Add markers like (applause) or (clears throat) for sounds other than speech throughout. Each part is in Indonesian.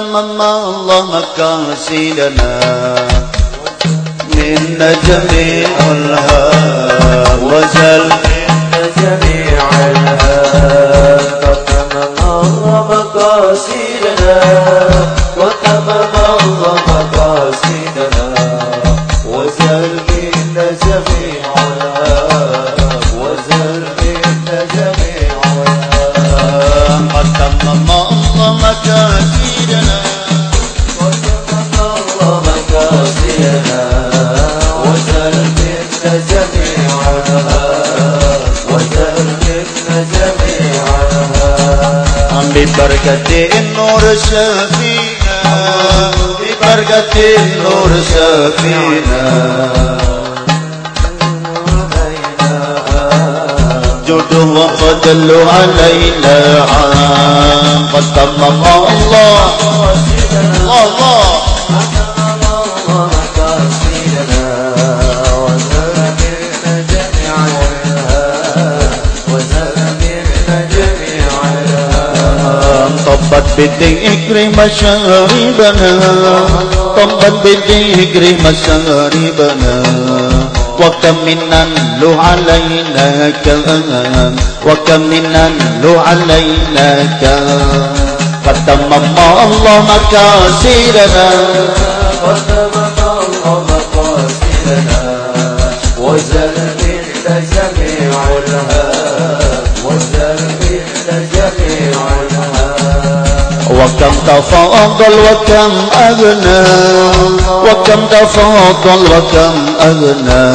مما الله مكاسي لنا منا جميع الها وزل جميع الها الله مكاسي لنا ببركة النور شفينا ببركة النور شفينا جود وفضل علينا. قد تمم الله بدي اجري مشاربنا طبت بدي اجري مشاربنا وكم منا له علينا كان وكم منا له علينا كان قد الله مكاسرنا قد من الله وكم تفاضل وكم أغنى وكم تفاضل وكم أغنى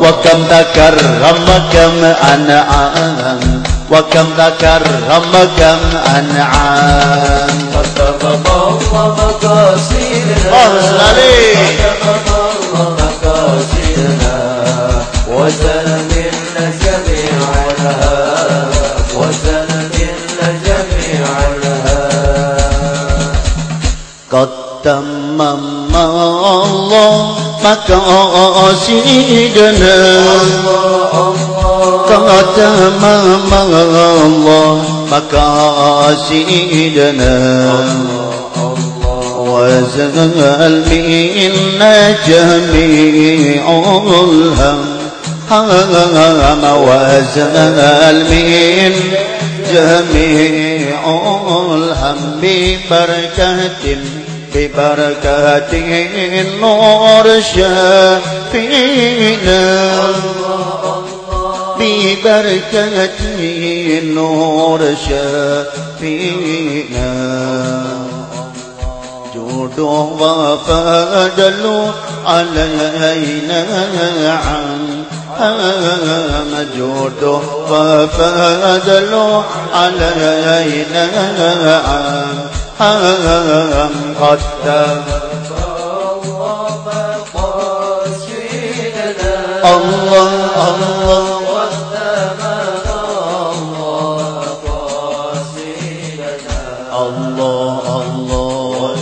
وكم تكرم وكم أنعم وكم تكرم وكم أنعم قد تفضل مقاصيرنا وكم تفضل مكاسيرنا وزن من مقاصدنا قد تمم الله مقاصدنا وزال منا جميع الهم. هم وزال من جميع الهم. ببركة ببركة النور شافينا ببركة النور شافينا جود وفضل علينا عن مجود وفضل علينا عن قد الله الله الله الله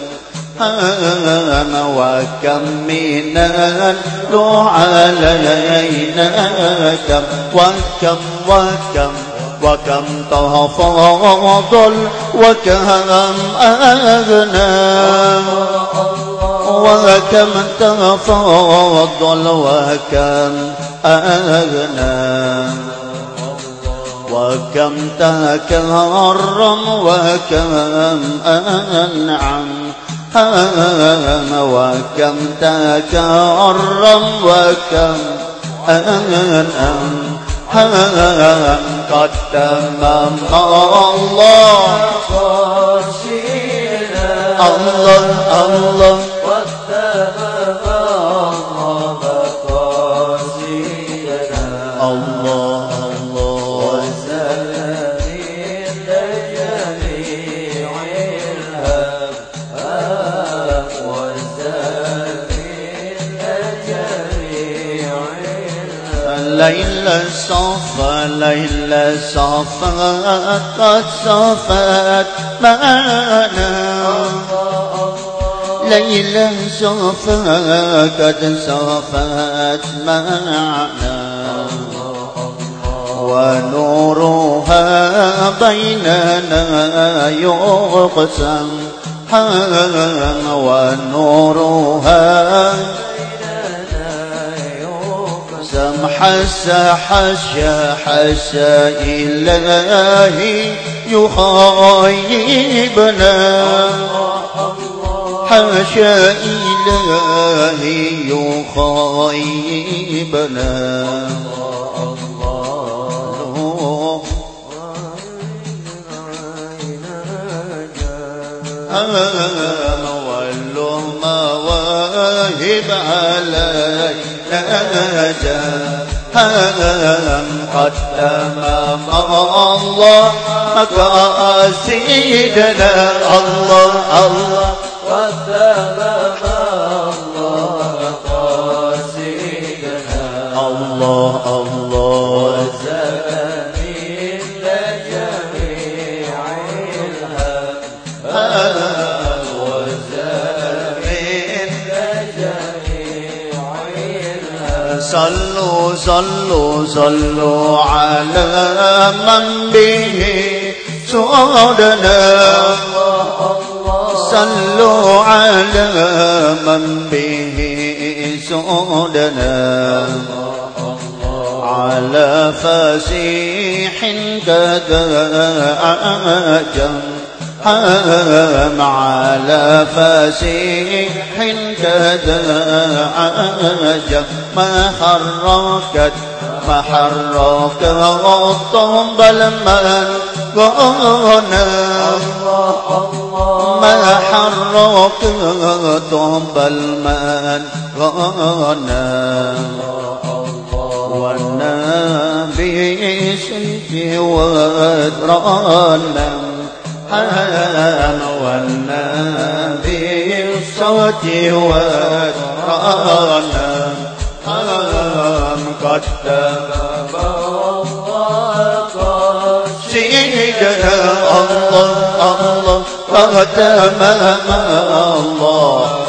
هام وكم من له علينا كم وكم وكم وكم تفاضل وكم أغنى وكم تفاضل وكم أغنى وكم تكرم وكم أنعم. هام وكم تكرم وكم أنعم قد تمم الله. الله الله الله. ليلة صفا صفا قد صفت معنا. صفا قد صفت معنا. ونورها بيننا يقسم ونورها سم حس حش حس إلهي يخايبنا. حاشا إلهي يخايبنا. وله مواهب علينا جهنم قد تمام الله مقاصدنا الله الله قدم الله صلوا صلوا على من به سعدنا صلوا على من به سعدنا على فسيح كذا أعجم حام على فسيح تداعج ما حركت ما حركت غطهم بل من ما حركتهم بل من غنى والنبي سيدي ودرانا القرآن والذي الصوت والقلم. قد تبقى الله قد الله الله قد تمام الله.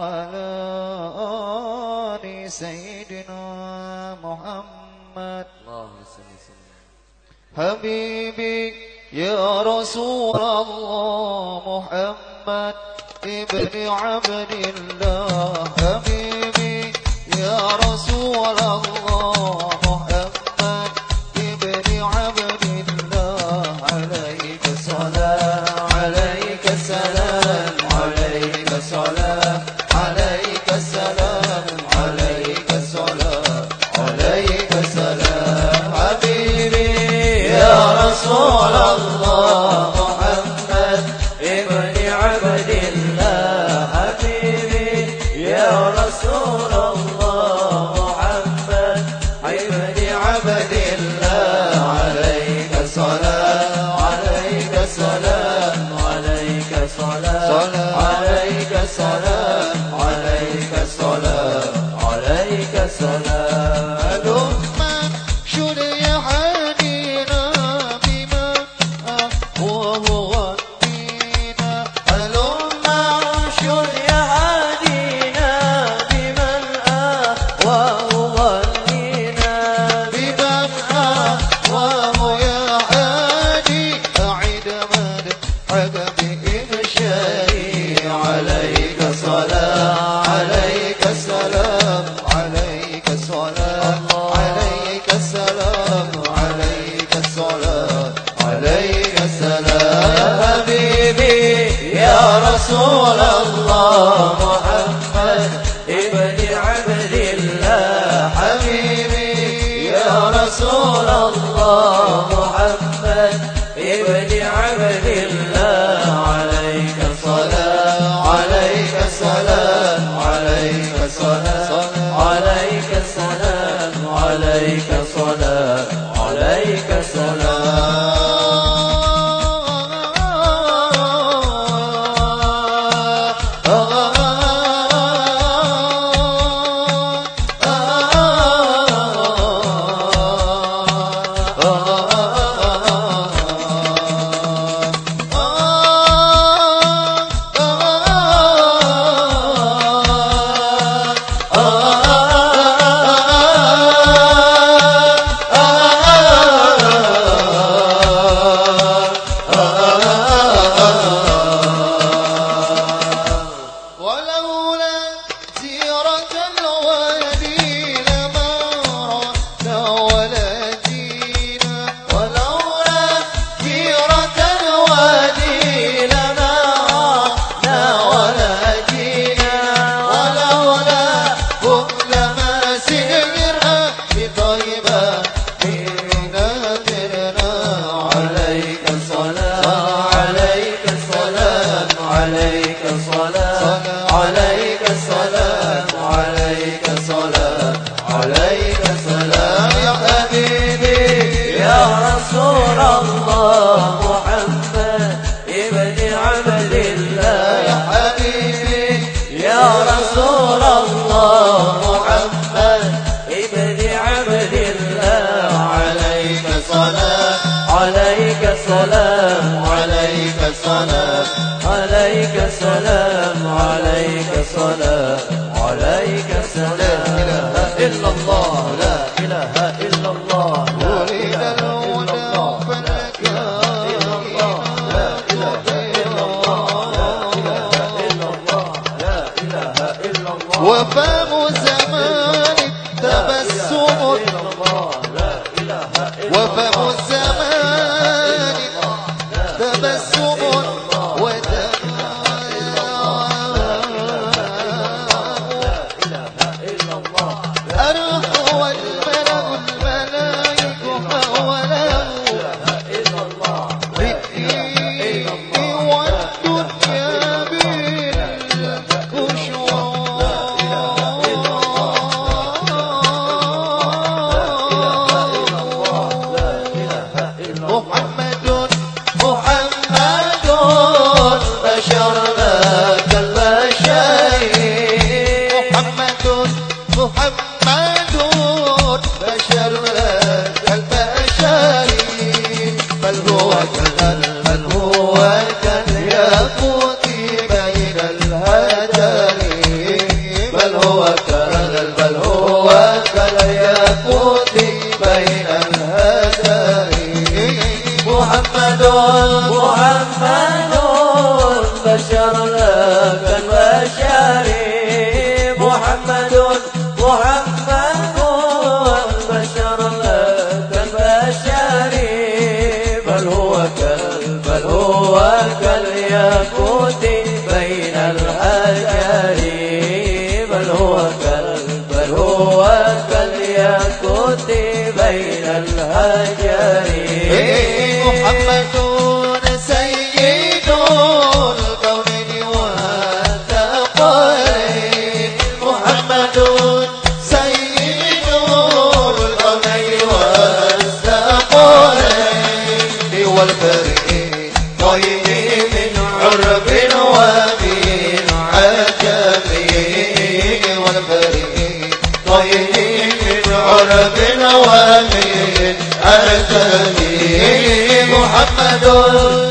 وعلى آل سيدنا محمد. حبيبي يا رسول الله محمد ابن عبد الله. حبيبي يا رسول الله.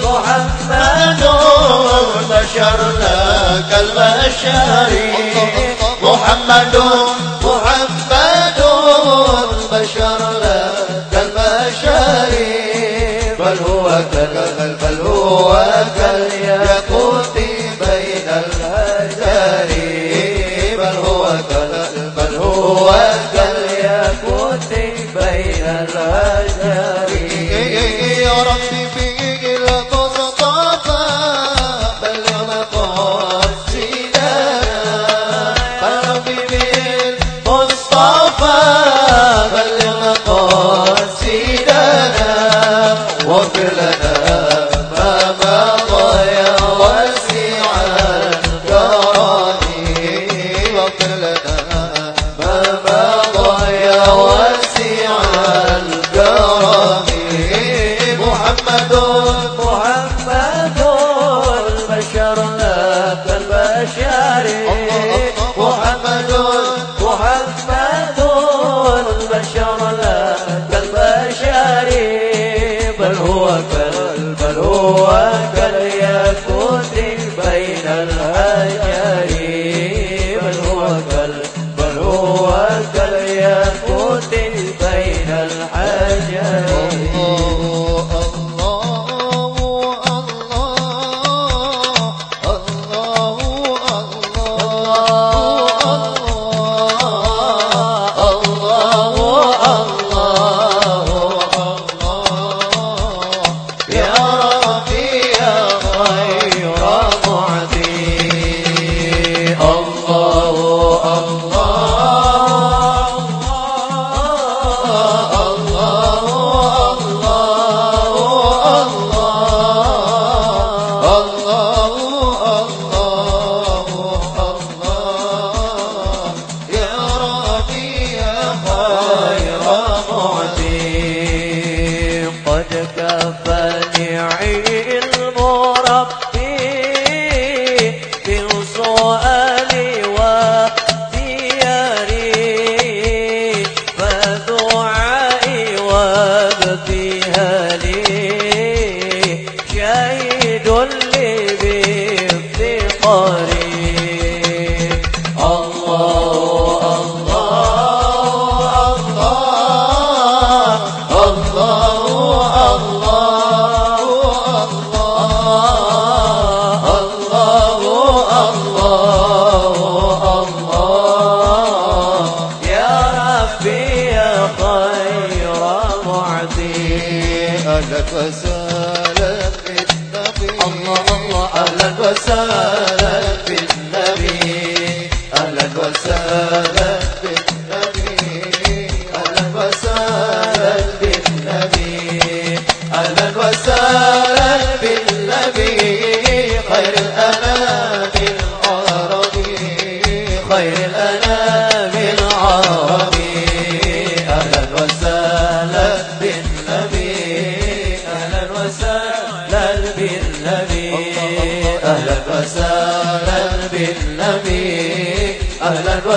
محمد بشر كالبشر محمد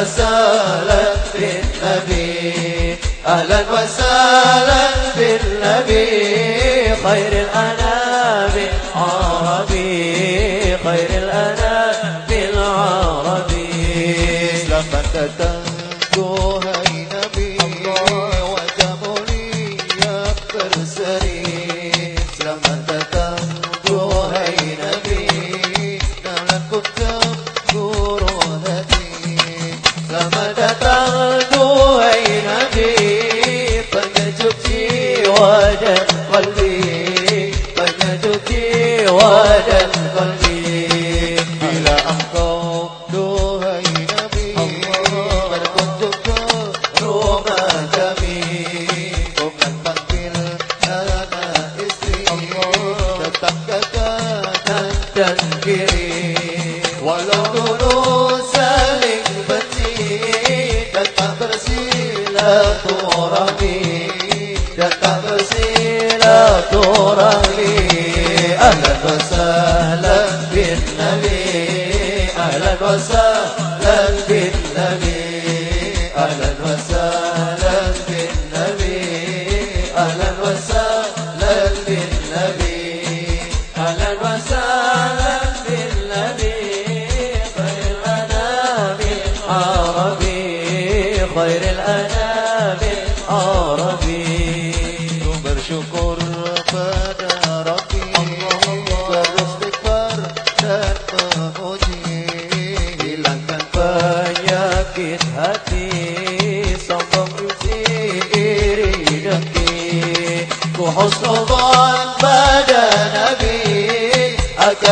وسهلا بالنبي. أهلا وسهلا بالنبي. خير الأنام.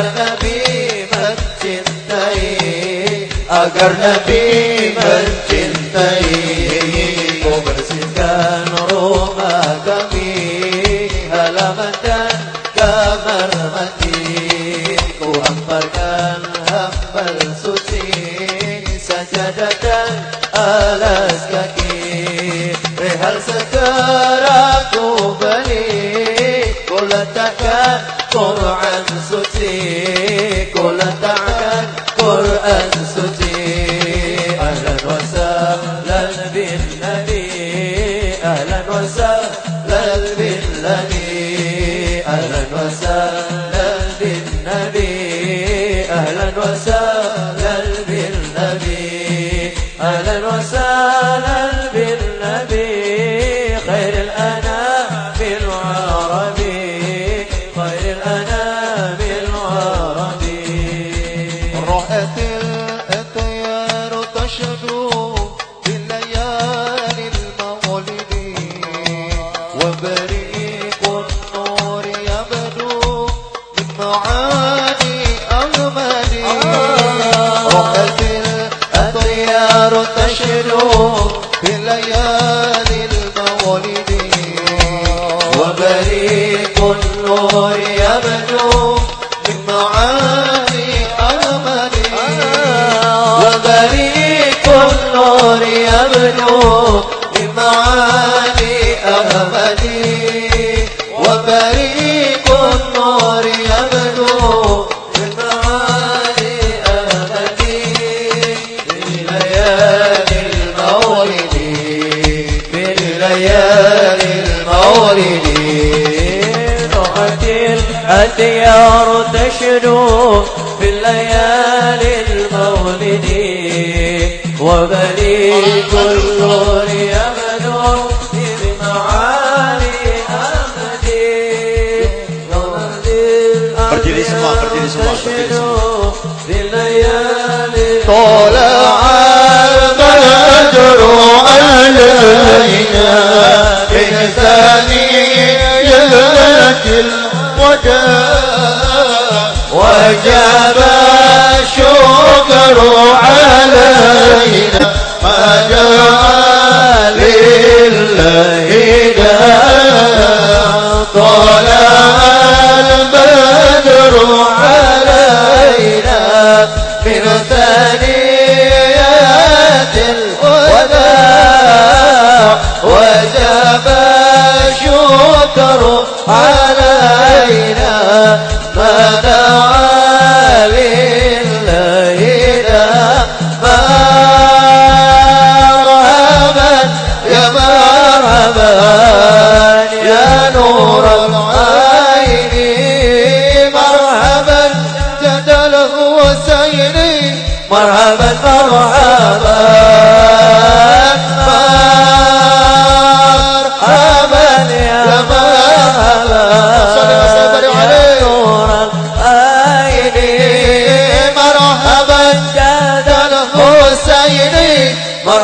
Nabi mencintai agar Nabi mencintai معاني أملي. آه. وبريق النور يبدو الديار تشنو في الليالي المولد. وبني كل يبدو بمعالي أمدي بردي اسمع بردي في الليالي طلع البدر علينا في ثانية الأرض الهدى وجب الشكر علينا. ما جاء لله طلع البدر علينا من ثنيات الوداع وجب الشكر علينا. علينا ما دعا لله ما مرحبا يا مرحبا يا نور العين مرحبا جدله وسيري مرحبا مرحبا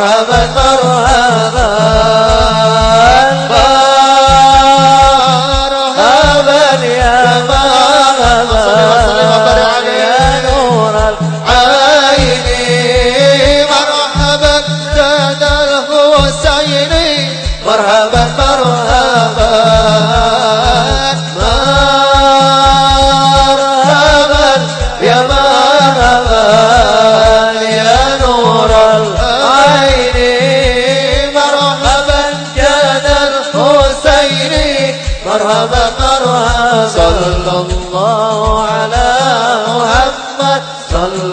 مرحبا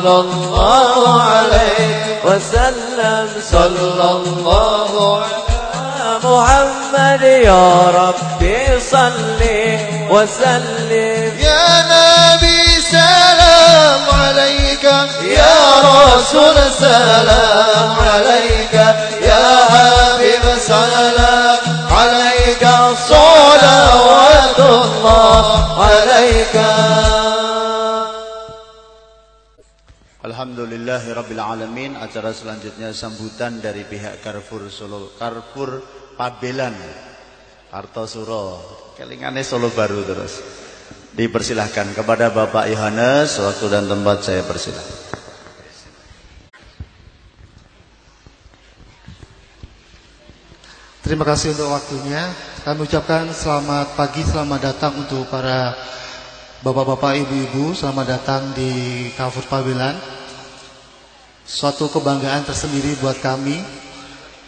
صلى الله عليه وسلم. صلى الله على محمد يا ربي صل وسلم. يا نبي سلام عليك. يا رسول سلام عليك. يا حبيب سلام عليك. صلوات الله عليك. Alhamdulillahirrabbilalamin Acara selanjutnya sambutan dari pihak Carrefour Solo Carrefour Pabelan Kartosuro Kelingannya Solo baru terus Dipersilahkan kepada Bapak Yohanes Waktu dan tempat saya persilahkan Terima kasih untuk waktunya. Kami ucapkan selamat pagi, selamat datang untuk para bapak-bapak, ibu-ibu. Selamat datang di Kafur Pabelan. Suatu kebanggaan tersendiri buat kami.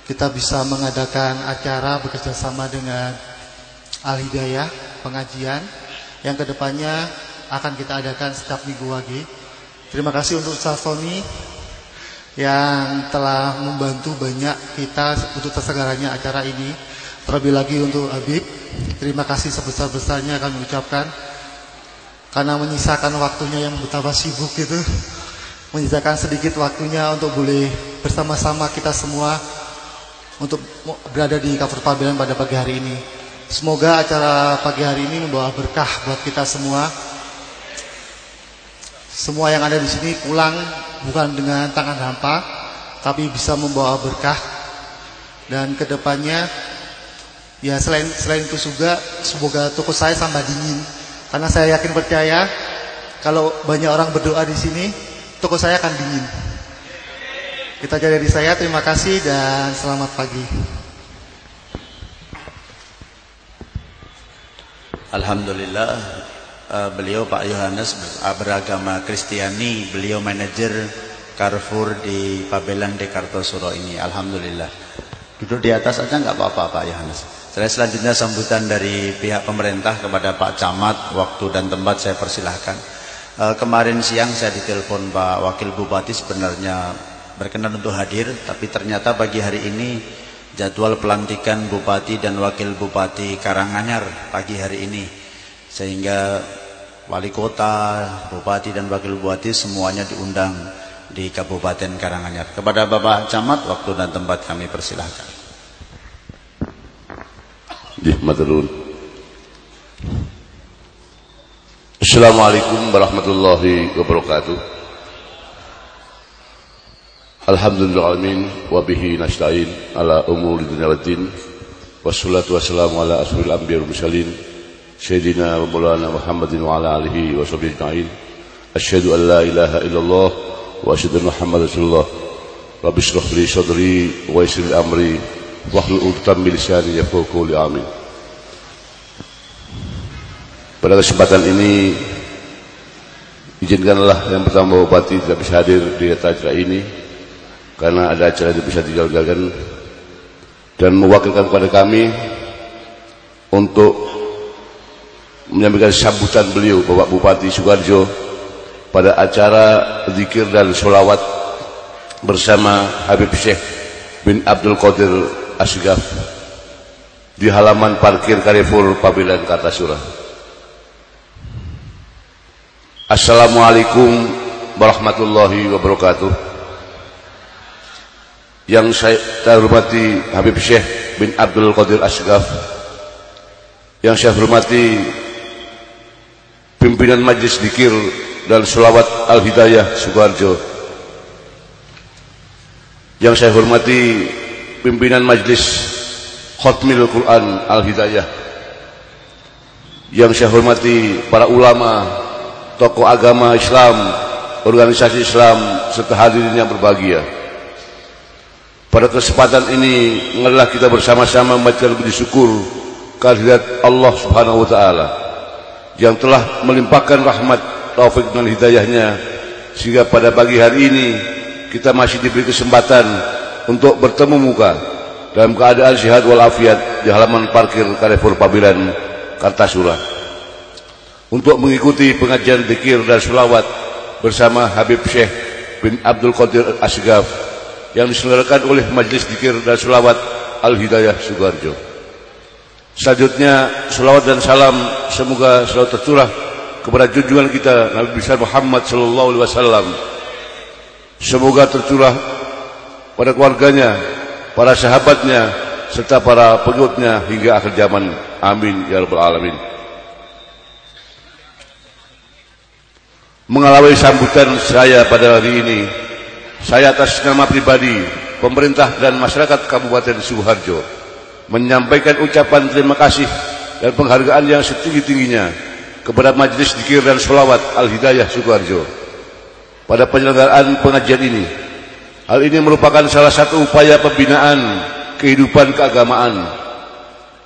Kita bisa mengadakan acara bekerjasama dengan Al Hidayah, pengajian. Yang ke depannya akan kita adakan setiap minggu lagi. Terima kasih untuk Ustaz yang telah membantu banyak kita untuk terselenggaranya acara ini. Terlebih lagi untuk Habib, terima kasih sebesar-besarnya kami ucapkan karena menyisakan waktunya yang betapa sibuk itu, menyisakan sedikit waktunya untuk boleh bersama-sama kita semua untuk berada di cover Pabelan pada pagi hari ini. Semoga acara pagi hari ini membawa berkah buat kita semua. Semua yang ada di sini pulang bukan dengan tangan hampa, tapi bisa membawa berkah. Dan ke depannya, ya selain selain itu juga, semoga toko saya tambah dingin. Karena saya yakin percaya, kalau banyak orang berdoa di sini, toko saya akan dingin. Kita jadi dari saya, terima kasih dan selamat pagi. Alhamdulillah eh, beliau Pak Yohanes ber- beragama Kristiani, beliau manajer Carrefour di Pabelan de Kartosuro ini. Alhamdulillah. Duduk di atas aja nggak apa-apa Pak Yohanes. Saya selanjutnya sambutan dari pihak pemerintah kepada Pak Camat, waktu dan tempat saya persilahkan. Eh, kemarin siang saya ditelepon Pak Wakil Bupati sebenarnya berkenan untuk hadir, tapi ternyata pagi hari ini jadwal pelantikan Bupati dan Wakil Bupati Karanganyar pagi hari ini. Sehingga wali kota, bupati dan wakil bupati semuanya diundang di Kabupaten Karanganyar. Kepada Bapak Camat, waktu dan tempat kami persilahkan. Nggih, matur nuwun. Assalamualaikum warahmatullahi wabarakatuh. Alhamdulillahalamin wa bihi nasta'in ala umuri dunya waddin. Wassalatu wassalamu ala asrul anbiya wal mursalin sayyidina wa maulana Muhammadin wa ala alihi wa sahbihi ajma'in. Asyhadu an la ilaha illallah wa asyhadu anna Muhammadar Rasulullah. Rabbi li sadri wa yassir amri wahlul 'uqdatam min lisani yafqahu. Amin. Pada kesempatan ini izinkanlah yang pertama Bupati tidak bisa hadir di acara ini karena ada acara yang bisa digagalkan dan mewakilkan kepada kami untuk menyampaikan sambutan beliau Bapak Bupati Sukarjo pada acara zikir dan sholawat bersama Habib Syekh bin Abdul Qadir Asgaf di halaman parkir Carrefour Pabelan Kartasura. Assalamualaikum warahmatullahi wabarakatuh. yang saya hormati Habib Syekh bin Abdul Qadir Asgaf yang saya hormati pimpinan Majlis Dikir dan Sulawat Al-Hidayah Sukoharjo yang saya hormati pimpinan Majlis Khotmil Quran Al-Hidayah yang saya hormati para ulama tokoh agama Islam organisasi Islam serta hadirin yang berbahagia. Pada kesempatan ini adalah kita bersama-sama membaca puji syukur kehadirat Allah Subhanahu wa taala yang telah melimpahkan rahmat taufik dan hidayahnya sehingga pada pagi hari ini kita masih diberi kesempatan untuk bertemu muka dalam keadaan sehat walafiat di halaman parkir Carrefour Pabilan Kartasura untuk mengikuti pengajian dikir dan sulawat bersama Habib Syekh bin Abdul Qadir Asgaf yang diselenggarakan oleh Majelis Dikir dan Sulawat Al-Hidayah Sugarjo. Selanjutnya salawat dan salam semoga selalu tercurah kepada junjungan kita Nabi besar Muhammad sallallahu alaihi wasallam Semoga tercurah pada keluarganya, para sahabatnya, serta para pengikutnya hingga akhir zaman. Amin ya rabbal alamin. Mengalami sambutan saya pada hari ini, saya atas nama pribadi, pemerintah dan masyarakat Kabupaten Sukoharjo menyampaikan ucapan terima kasih dan penghargaan yang setinggi-tingginya kepada Majelis Dikir dan Solawat Al-Hidayah Sukoharjo pada penyelenggaraan pengajian ini. Hal ini merupakan salah satu upaya pembinaan kehidupan keagamaan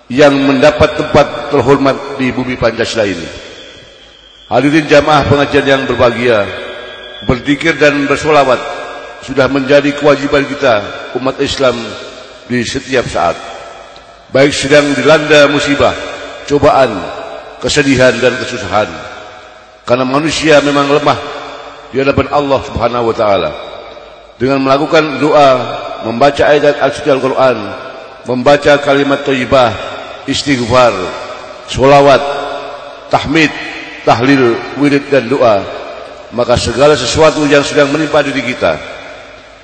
yang mendapat tempat terhormat di bumi Pancasila ini. Hadirin jamaah pengajian yang berbahagia, berzikir dan bersolawat sudah menjadi kewajiban kita umat Islam di setiap saat. Baik sedang dilanda musibah, cobaan, kesedihan dan kesusahan. Karena manusia memang lemah di hadapan Allah Subhanahu wa taala dengan melakukan doa, membaca ayat Al-Qur'an, membaca kalimat thayyibah, istighfar, selawat, tahmid, tahlil, wirid dan doa, maka segala sesuatu yang sedang menimpa diri kita,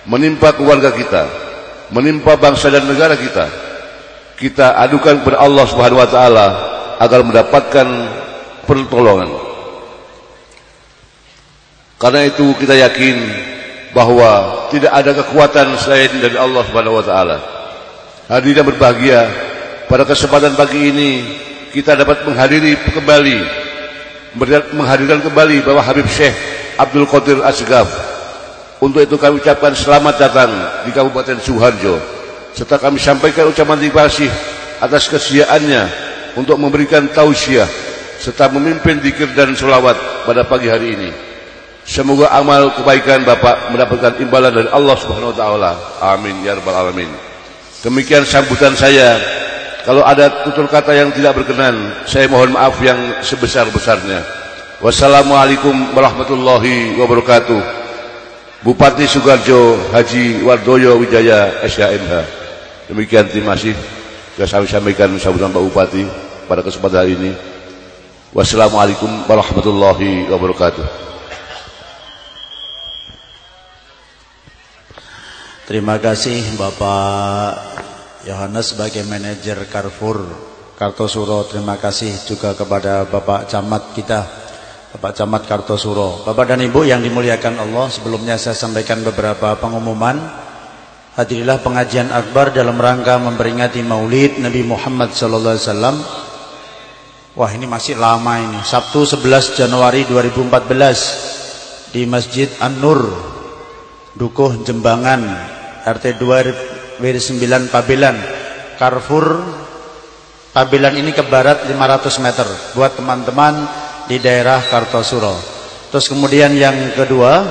menimpa keluarga kita, menimpa bangsa dan negara kita, kita adukan kepada Allah Subhanahu wa taala agar mendapatkan pertolongan. Karena itu kita yakin bahwa tidak ada kekuatan selain dari Allah Subhanahu wa taala. Hadirin berbahagia, pada kesempatan pagi ini kita dapat menghadiri kembali menghadirkan kembali bahwa Habib Syekh Abdul Qadir Asgaf. Untuk itu kami ucapkan selamat datang di Kabupaten Suharjo serta kami sampaikan ucapan terima kasih atas kesediaannya untuk memberikan tausiah serta memimpin dikir dan solawat pada pagi hari ini. Semoga amal kebaikan Bapak mendapatkan imbalan dari Allah Subhanahu wa taala. Amin ya rabbal alamin. Demikian sambutan saya. Kalau ada tutur kata yang tidak berkenan, saya mohon maaf yang sebesar-besarnya. Wassalamualaikum warahmatullahi wabarakatuh. Bupati Sugarjo Haji Wardoyo Wijaya SHMH. Demikian terima kasih. Saya sampaikan sambutan Pak Bupati pada kesempatan hari ini. Wassalamualaikum warahmatullahi wabarakatuh. Terima kasih Bapak Yohanes sebagai manajer Carrefour Kartosuro. Terima kasih juga kepada Bapak Camat kita, Bapak Camat Kartosuro. Bapak dan Ibu yang dimuliakan Allah, sebelumnya saya sampaikan beberapa pengumuman. Hadirilah pengajian akbar dalam rangka memperingati Maulid Nabi Muhammad wasallam. Wah, ini masih lama ini. Sabtu 11 Januari 2014 di Masjid An-Nur Dukuh Jembangan RT 2 WD 9 Pabelan. Carrefour Pabelan ini ke barat 500 meter. Buat teman-teman di daerah Kartosuro. Terus kemudian yang kedua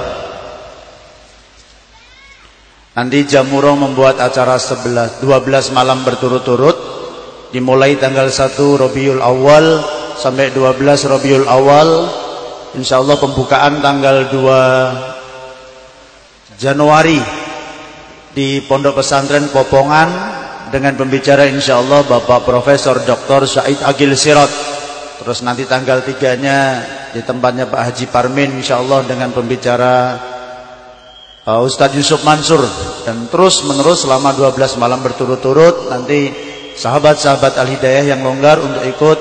nanti Jamuro membuat acara 11 12 malam berturut-turut. Dimulai tanggal 1 Robiul Awal sampai 12 Robiul Awal. Insyaallah pembukaan tanggal 2 Januari di Pondok Pesantren Popongan dengan pembicara insya Allah Bapak Profesor Dr. Said Agil Sirot terus nanti tanggal tiganya di tempatnya Pak Haji Parmin insya Allah dengan pembicara uh, Ustadz Yusuf Mansur dan terus menerus selama 12 malam berturut-turut nanti sahabat-sahabat Al-Hidayah yang longgar untuk ikut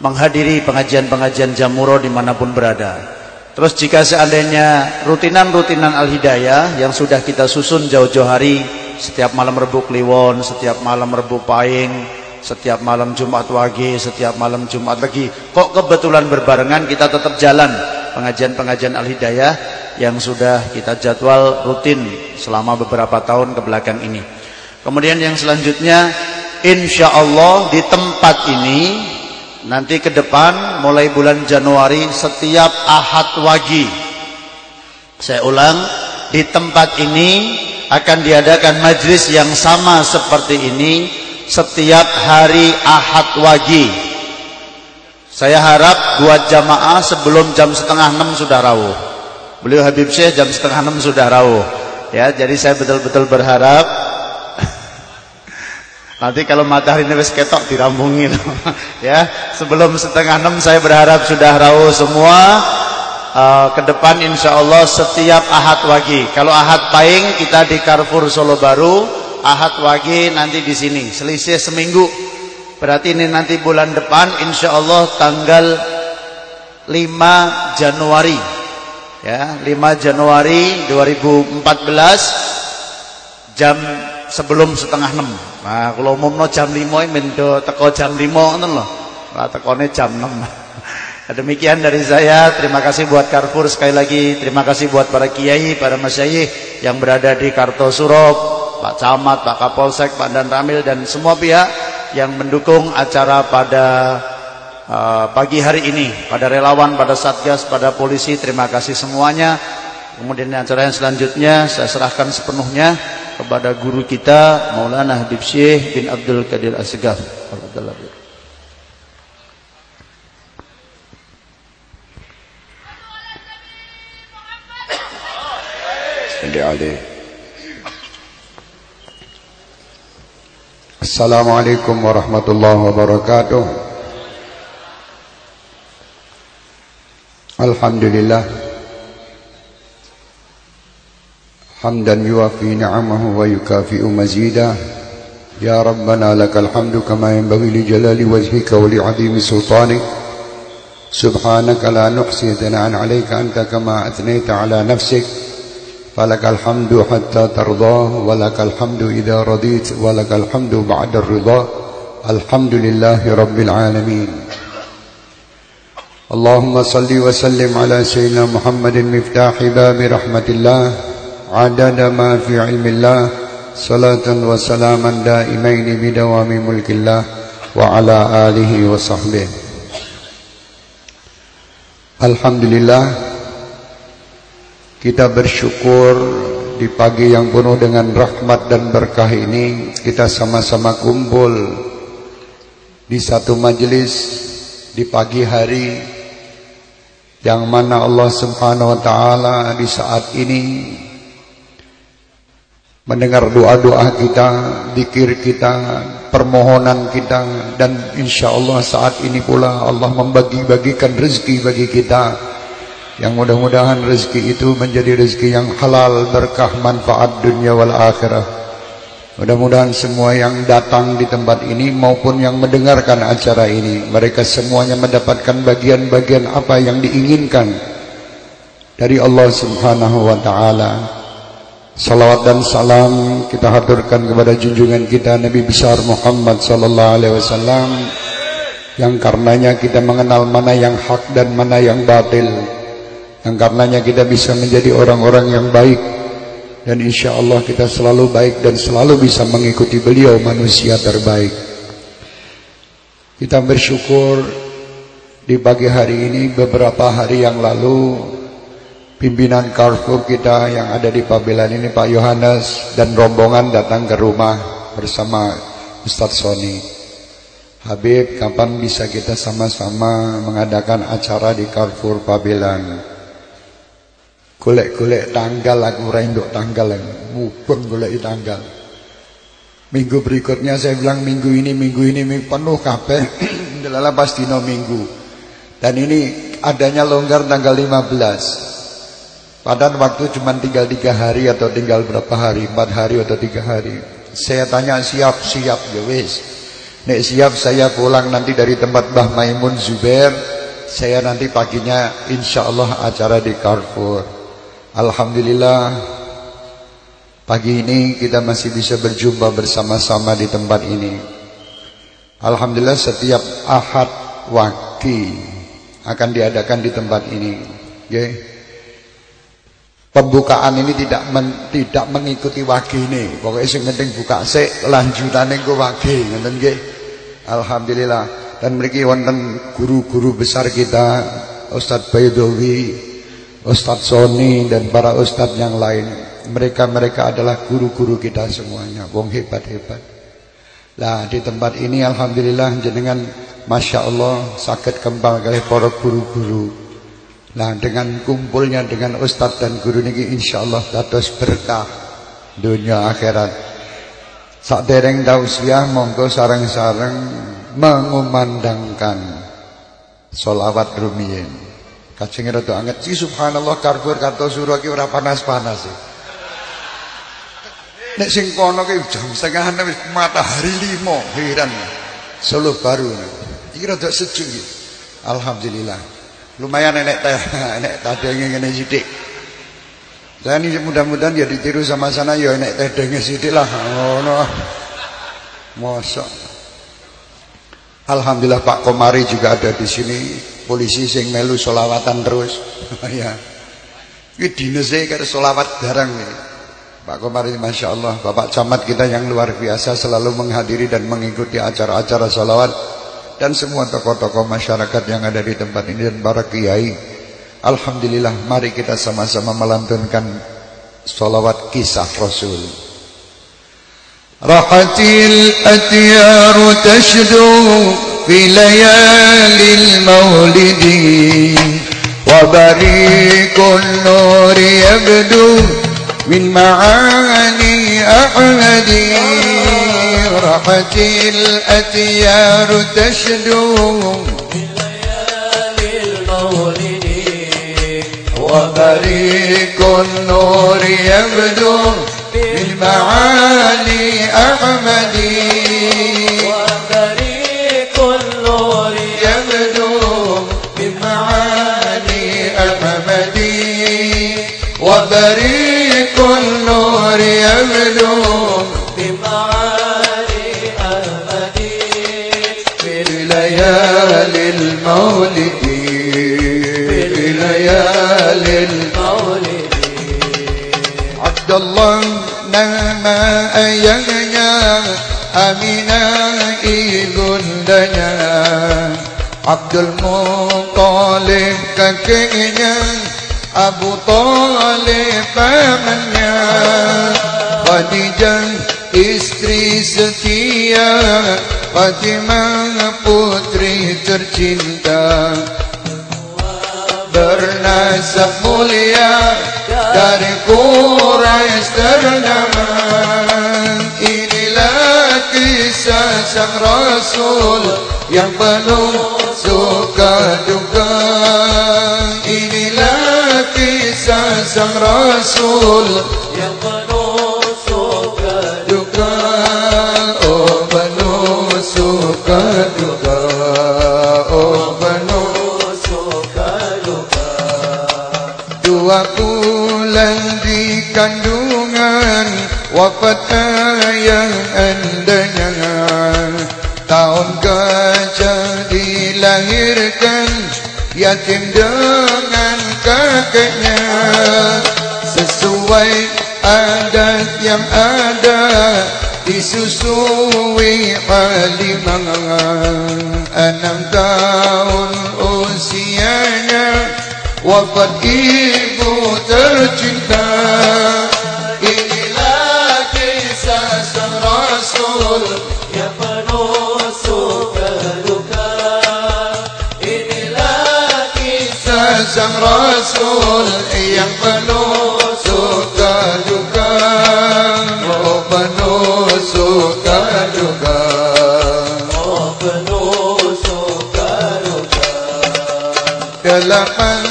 menghadiri pengajian-pengajian Jamuro di mana pun berada. Terus jika seandainya rutinan-rutinan Al-Hidayah yang sudah kita susun jauh-jauh hari, setiap malam Rebu Kliwon, setiap malam Rebu Paing, setiap malam Jumat Wage, setiap malam Jumat lagi, kok kebetulan berbarengan kita tetap jalan pengajian-pengajian Al-Hidayah yang sudah kita jadwal rutin selama beberapa tahun ke belakang ini. Kemudian yang selanjutnya, insya Allah di tempat ini Nanti ke depan mulai bulan Januari setiap Ahad Wagi. Saya ulang, di tempat ini akan diadakan majlis yang sama seperti ini setiap hari Ahad Wagi. Saya harap buat jamaah sebelum jam setengah enam sudah rawuh. Beliau Habib Syekh jam setengah enam sudah rawuh. Ya, jadi saya betul-betul berharap Nanti kalau matahari ini ketok dirambungin. (laughs) ya, sebelum setengah enam saya berharap sudah rawuh semua. Uh, ke depan insya Allah setiap ahad wagi. Kalau ahad paing kita di Carrefour Solo Baru, ahad wagi nanti di sini. Selisih seminggu. Berarti ini nanti bulan depan insya Allah tanggal 5 Januari. Ya, 5 Januari 2014 jam sebelum setengah enam. Nah, kalau umumno jam lima mendo teko jam lima ngoten loh. Lah tekone jam enam. (laughs) Demikian dari saya. Terima kasih buat Carrefour sekali lagi. Terima kasih buat para kiai, para masyayikh yang berada di Kartosuro, Pak Camat, Pak Kapolsek, Pak Dan Ramil dan semua pihak yang mendukung acara pada uh, pagi hari ini. Pada relawan, pada satgas, pada polisi. Terima kasih semuanya. Kemudian acara yang selanjutnya saya serahkan sepenuhnya kepada guru kita Maulana Habib Syekh bin Abdul Qadir Asgaf. Assalamualaikum warahmatullahi wabarakatuh. Alhamdulillah. حمدا يوافي نعمه ويكافئ مزيدا. يا ربنا لك الحمد كما ينبغي لجلال وجهك ولعظيم سلطانك. سبحانك لا نحصي ثناء عليك أنت كما أثنيت على نفسك. فلك الحمد حتى ترضاه ولك الحمد إذا رضيت ولك الحمد بعد الرضا. الحمد لله رب العالمين. اللهم صل وسلم على سيدنا محمد مفتاح باب رحمة الله. عدد ما في علم الله صلاة وسلاما دائمين بدوام ملك الله وعلى آله وصحبه Alhamdulillah kita bersyukur di pagi yang penuh dengan rahmat dan berkah ini kita sama-sama kumpul di satu majelis di pagi hari yang mana Allah Subhanahu wa taala di saat ini mendengar doa-doa kita, dikir kita, permohonan kita dan insya Allah saat ini pula Allah membagi-bagikan rezeki bagi kita. Yang mudah-mudahan rezeki itu menjadi rezeki yang halal berkah manfaat dunia wal akhirah. Mudah-mudahan semua yang datang di tempat ini maupun yang mendengarkan acara ini mereka semuanya mendapatkan bagian-bagian apa yang diinginkan dari Allah subhanahu wa ta'ala Salawat dan salam kita haturkan kepada junjungan kita Nabi besar Muhammad sallallahu alaihi wasallam yang karenanya kita mengenal mana yang hak dan mana yang batil. Yang karenanya kita bisa menjadi orang-orang yang baik dan insya Allah kita selalu baik dan selalu bisa mengikuti beliau manusia terbaik. Kita bersyukur di pagi hari ini beberapa hari yang lalu pimpinan Carrefour kita yang ada di Pabelan ini Pak Yohanes dan rombongan datang ke rumah bersama Ustadz Sony. Habib, kapan bisa kita sama-sama mengadakan acara di Carrefour Pabelan? Golek-golek tanggal aku rendok tanggal mubeng golek tanggal. Minggu berikutnya saya bilang minggu ini minggu ini minggu penuh kabeh. Delala pasti no minggu. Dan ini adanya longgar tanggal 15. Padahal waktu cuma tinggal tiga hari atau tinggal berapa hari, empat hari atau tiga hari. Saya tanya siap, siap ya wis. Nek siap saya pulang nanti dari tempat Mbah Maimun Zubair. Saya nanti paginya insya Allah acara di Carrefour. Alhamdulillah pagi ini kita masih bisa berjumpa bersama-sama di tempat ini. Alhamdulillah setiap ahad waki akan diadakan di tempat ini. Okay. Pembukaan ini tidak men, tidak mengikuti wagi ini. Pokoknya sing penting buka sik lanjutane engko wagi, ngoten. Alhamdulillah. Dan mriki wonten guru-guru besar kita, Ustadz Baidowi, Ustadz Soni dan para ustadz yang lain. Mereka-mereka adalah guru-guru kita semuanya, wong hebat-hebat. Lah di tempat ini alhamdulillah jenengan Masya Allah sakit kembang kali para guru-guru Nah dengan kumpulnya dengan ustadz dan guru ini insya Allah dados berkah dunia akhirat. Sak dereng tausiah monggo sarang-sarang mengumandangkan solawat rumiyin. Kacing rada anget sih subhanallah karbur karto surah ki ora panas-panas sih. Nek sing kono ki jam setengah wis matahari limo heran. Solo baru. Iki rada sejuk. Alhamdulillah. Lumayan enek (laughs) enek tadenge ngene sithik. Lah ini mudah-mudahan ya ditiru sama sana ya enek teh denge sithik lah. Ngono. Mosok. Alhamdulillah Pak Komari juga ada di sini. Polisi sing melu solawatan terus. (laughs) ya. Ini dinese karo solawat bareng nih. Pak Komari Masya Allah Bapak camat kita yang luar biasa Selalu menghadiri dan mengikuti acara-acara solawat dan semua tokoh-tokoh masyarakat yang ada di tempat ini dan para kiai. Alhamdulillah, mari kita sama-sama melantunkan salawat kisah Rasul. Rahatil atyar tashdu fi layalil maulidi wa barikun nur yabdu min ma'ani ahmadi راحت الأتيار تشدو. بليالي المولد وبريق النور يبدو. بالمعالي أحمدي. ayangnya Aminah igundanya Abdul Muttalib kakeknya Abu Talib pamannya. Khadijah istri setia Fatimah putri tercinta. Bernasab mulia dari Quraisy ternama. Sang Rasul yang penuh suka duka. Inilah kisah sang Rasul yang penuh duka. Oh penuh suka duka. Dua bulan di kandungan Wafat ayah andanya Yatim dengan kakeknya Sesuai adat yang ada disusui Halimah enam tahun usianya wafat ibu yang penuh suka duka Oh penuh suka duka Oh penuh suka duka Delapan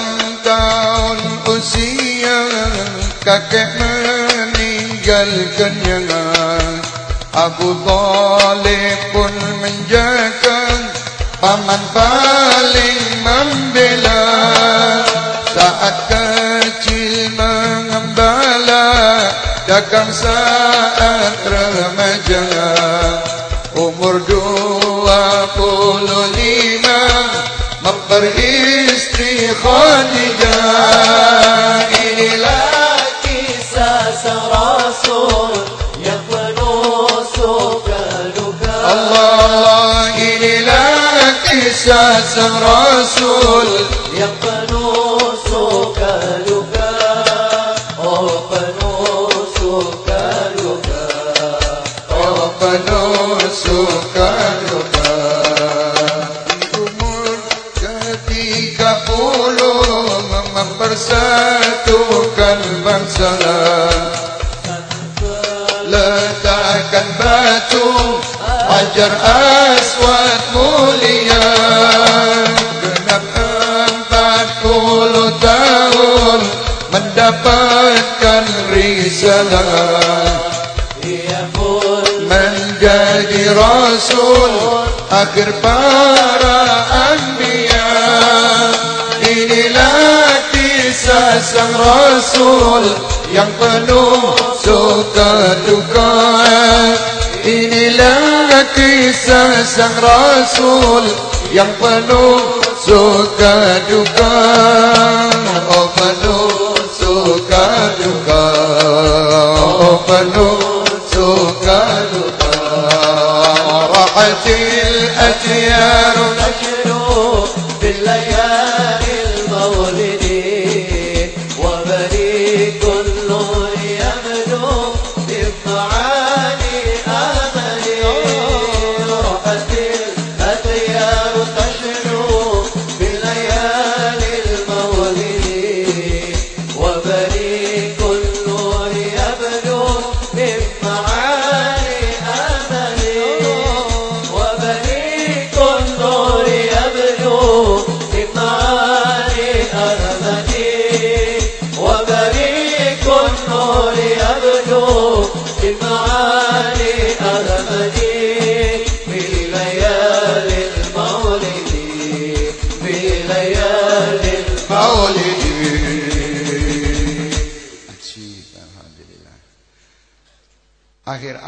tahun usia kakek meninggalkannya Abu Talib pun menjaga paman-paman Memperistri Khadijah Inilah kisah sang Rasul Yang penuh suka duka Allah Hajar aswad mulia Genap empat puluh tahun Mendapatkan risalah. Ia pun menjadi rasul akhir para anbiya. Inilah kisah sang rasul yang penuh suka duka. Inilah kisah sang rasul yang penuh suka duka. Oh penuh suka duka. Oh penuh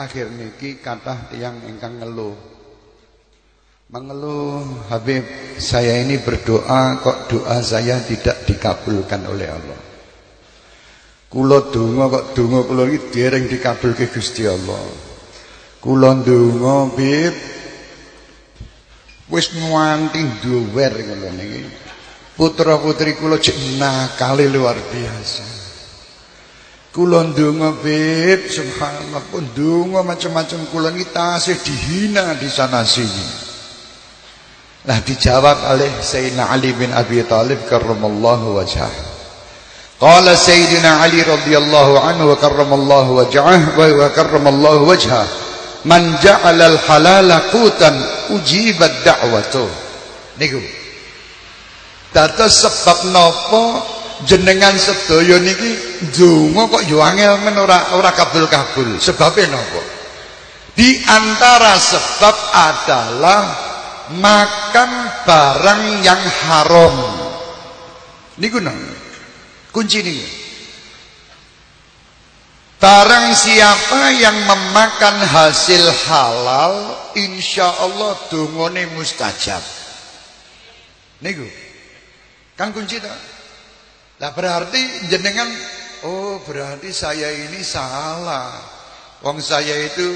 akhir-akhir niki kathah tiyang ingkang ngeluh. Mengeluh Habib saya ini berdoa kok doa saya tidak dikabulkan oleh Allah. Kula donga kok donga kula iki dereng dikabulke Gusti Allah. Kula donga Bib wis nganti duwer ngono niki. Putra putri kula nakale luar biasa kula ndonga bib subhanallah pun ndonga macam-macam kula niki tasih dihina di sana sini Nah dijawab oleh Sayyidina Ali bin Abi Talib karramallahu wajhah. Qala Sayyidina Ali radhiyallahu anhu wa karramallahu wajhah wa karramallahu wajhah. Man ja'ala al-halala qutan ujibat da'watuh. Niku. Dados sebab napa jenengan sedaya niki ndonga kok yo angel men ora ora kabul-kabul. Sebabe napa? Di antara sebab adalah makan barang yang haram. Niku nang kunci niku. Barang siapa yang memakan hasil halal, insya Allah dungone mustajab. Niku. Kan kunci tak? Lah berarti jenengan, oh berarti saya ini salah. Wong saya itu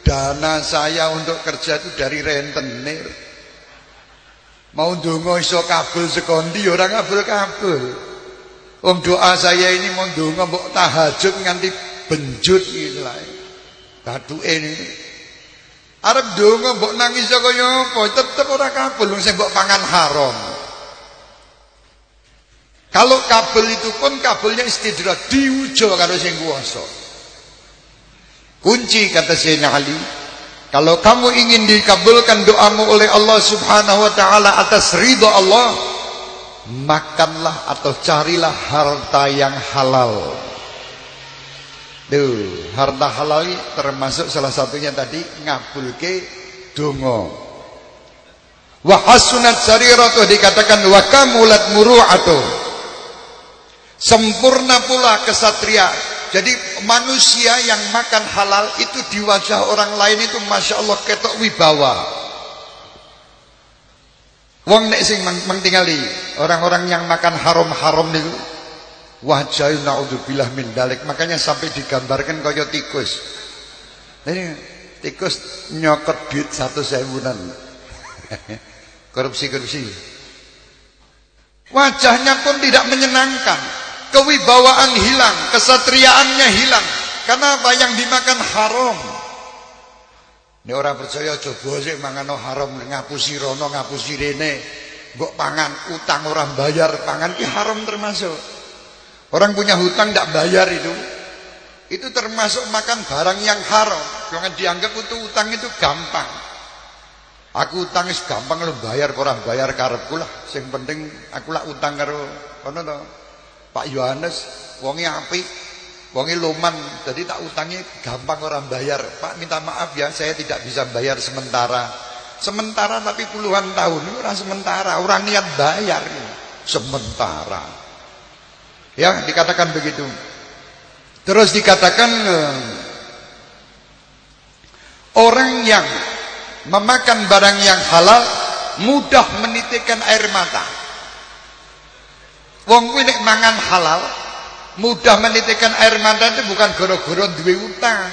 dana saya untuk kerja itu dari rentenir. Mau ndonga iso kabul sekondi ora kabul-kabul. Wong doa saya ini mau ndonga mbok tahajud nganti benjut gitu lah. Batuke ini. Arep ndonga mbok nangis kaya apa tetep ora kabul wong sing mbok pangan haram. Kalau kabel itu pun kabelnya istidrat diujo karo sing kuwasa. Kunci kata Sayyidina Ali, kalau kamu ingin dikabulkan doamu oleh Allah Subhanahu wa taala atas ridha Allah, makanlah atau carilah harta yang halal. Duh, harta halal termasuk salah satunya tadi ngabulke donga. Wa hasunat sariratu dikatakan wa kamulat muru'atu. Sempurna pula kesatria. Jadi manusia yang makan halal itu di wajah orang lain itu Masya Allah ketok wibawa. Wong nek sing mengtingali orang-orang yang makan haram-haram niku wajah naudzubillah min dalik. Makanya sampai digambarkan kaya tikus. Ini tikus nyokot duit satu sewunan. (laughs) Korupsi-korupsi. Wajahnya pun tidak menyenangkan. Kewibawaan hilang, kesatriaannya hilang. Karena apa yang dimakan haram. Ini orang percaya coba sih mangan haram ngapusi rono ngapusi rene. Mbok pangan utang orang bayar pangan ki haram termasuk. Orang punya hutang tidak bayar itu. Itu termasuk makan barang yang haram. Jangan dianggap itu utang itu gampang. Aku utang gampang lo bayar orang bayar karepku lah. Sing penting aku lah utang karo kono to. Pak Yohanes wonge apik Wongi loman, jadi tak utangi gampang orang bayar. Pak minta maaf ya, saya tidak bisa bayar sementara. Sementara tapi puluhan tahun, orang sementara, orang niat bayar. Sementara. Ya, dikatakan begitu. Terus dikatakan eh, orang yang memakan barang yang halal mudah menitikkan air mata. Wong kuwi nek mangan halal Mudah menitikkan air mata itu bukan goro-goro duwe utang.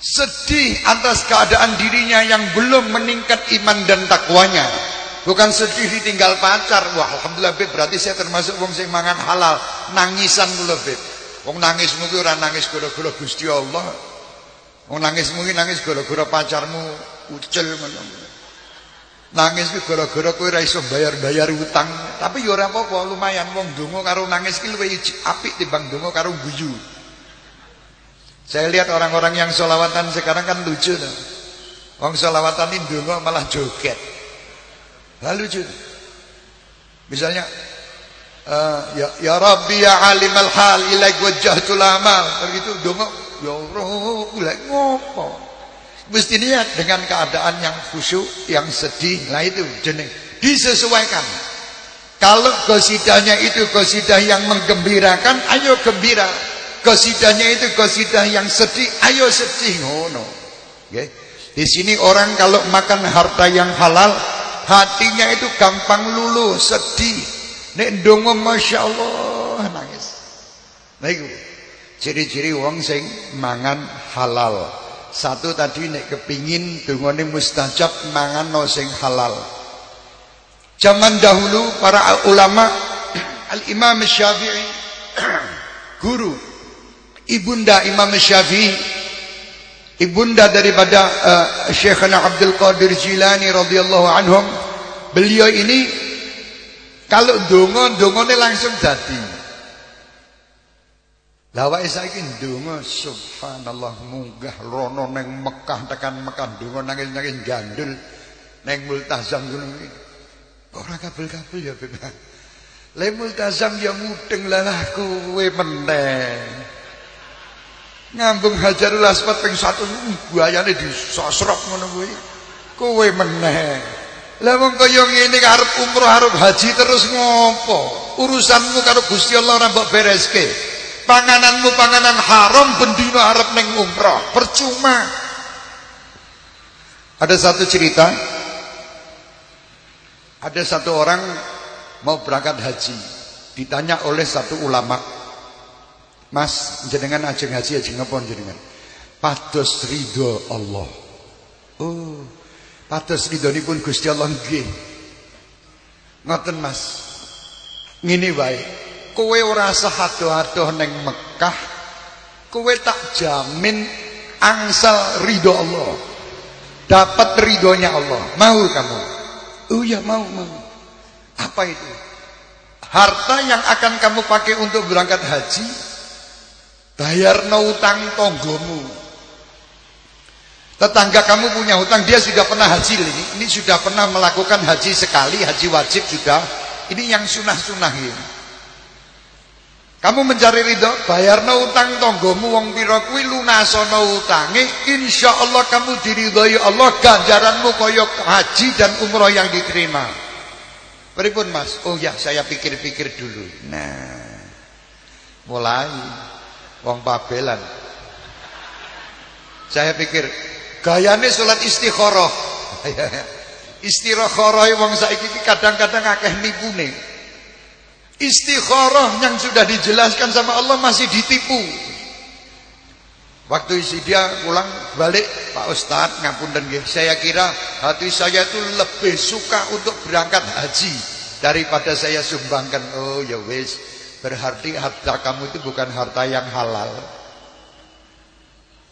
Sedih atas keadaan dirinya yang belum meningkat iman dan takwanya. Bukan sedih ditinggal pacar. Wah, alhamdulillah beb berarti saya termasuk wong sing mangan halal. Nangisan kula beb. Wong nangis mungkin ora nangis goro-goro Gusti Allah. Wong nangis mungkin nangis goro-goro pacarmu ucil ngono. Nangis ki gara-gara kowe ora iso bayar-bayar utang. Tapi ya ora apa-apa, lumayan wong donga karo nangis ki luwih apik timbang donga karo guyu. Saya lihat orang-orang yang solawatan sekarang kan lucu tuh. Wong solawatan ini donga malah joget. Lalu lucu. Misalnya uh, ya ya Rabbi ya alimal hal ilaik wajjahtul amal. Begitu donga ya Allah, ngopo? Mesti niat dengan keadaan yang khusyuk, yang sedih. Nah itu jeneng disesuaikan. Kalau kosidahnya itu kosidah yang menggembirakan, ayo gembira. Kosidahnya itu kosidah yang sedih, ayo sedih ngono. Okay. Di sini orang kalau makan harta yang halal, hatinya itu gampang luluh, sedih. Nek dongo masya Allah nangis. Nah itu ciri-ciri wong sing mangan halal. Satu tadi nek kepingin dungane mustajab mangan no sing halal. Zaman dahulu para ulama (clears throat) Al-Imam Syafi'i (clears throat) guru ibunda Imam Syafi'i ibunda daripada uh, Syekhana Abdul Qadir Jilani radhiyallahu anhum beliau ini kalau dongo dongone langsung jadi lah wae saiki ndonga subhanallah munggah rono ning Mekah tekan Mekah ndonga nangis-nangis gandul ning multazam ngono iki. Ora kabel-kabel ya Beb. Le multazam ya mudeng lah kowe meneh. Ngambung Hajarul Aswad ping 1 buayane disosrok ngono kuwi. Kowe meneh. Lah wong kaya ngene arep umroh arep haji terus ngopo? Urusanmu karo Gusti Allah ora mbok bereske. Pangananmu panganan haram bendino harap neng umrah. Percuma. Ada satu cerita. Ada satu orang mau berangkat haji. Ditanya oleh satu ulama. Mas, jenengan ajeng haji ajeng apa jenengan? Pados ridho Allah. Oh, pados ridho ini pun Gusti Allah nggih. Ngoten Mas. Ngene wae kowe ora sahado-ado neng Mekah kowe tak jamin angsal ridho Allah. Dapat ridhonya Allah. Mau kamu? Oh ya mau mau. Apa itu? Harta yang akan kamu pakai untuk berangkat haji? Bayar no utang tonggomu. Tetangga kamu punya hutang dia sudah pernah haji ini ini sudah pernah melakukan haji sekali haji wajib sudah. Ini yang sunah-sunah ini Kamu mencari ridho, bayarno utang tonggomu wong pira kuwi lunasono utange, insyaallah kamu diridhoi Allah ganjaranmu kaya haji dan umroh yang diterima. Pripun Mas? Oh ya, saya pikir-pikir dulu. Nah. Mulai wong pabelan. Saya pikir gayane salat istikharah. (laughs) Istikharah wong saiki kadang-kadang akeh nipune. Istikharah yang sudah dijelaskan sama Allah masih ditipu. Waktu isi dia pulang balik Pak Ustadz ngapunten nggih. Saya kira hati saya itu lebih suka untuk berangkat haji daripada saya sumbangkan. Oh ya wis, berarti harta kamu itu bukan harta yang halal.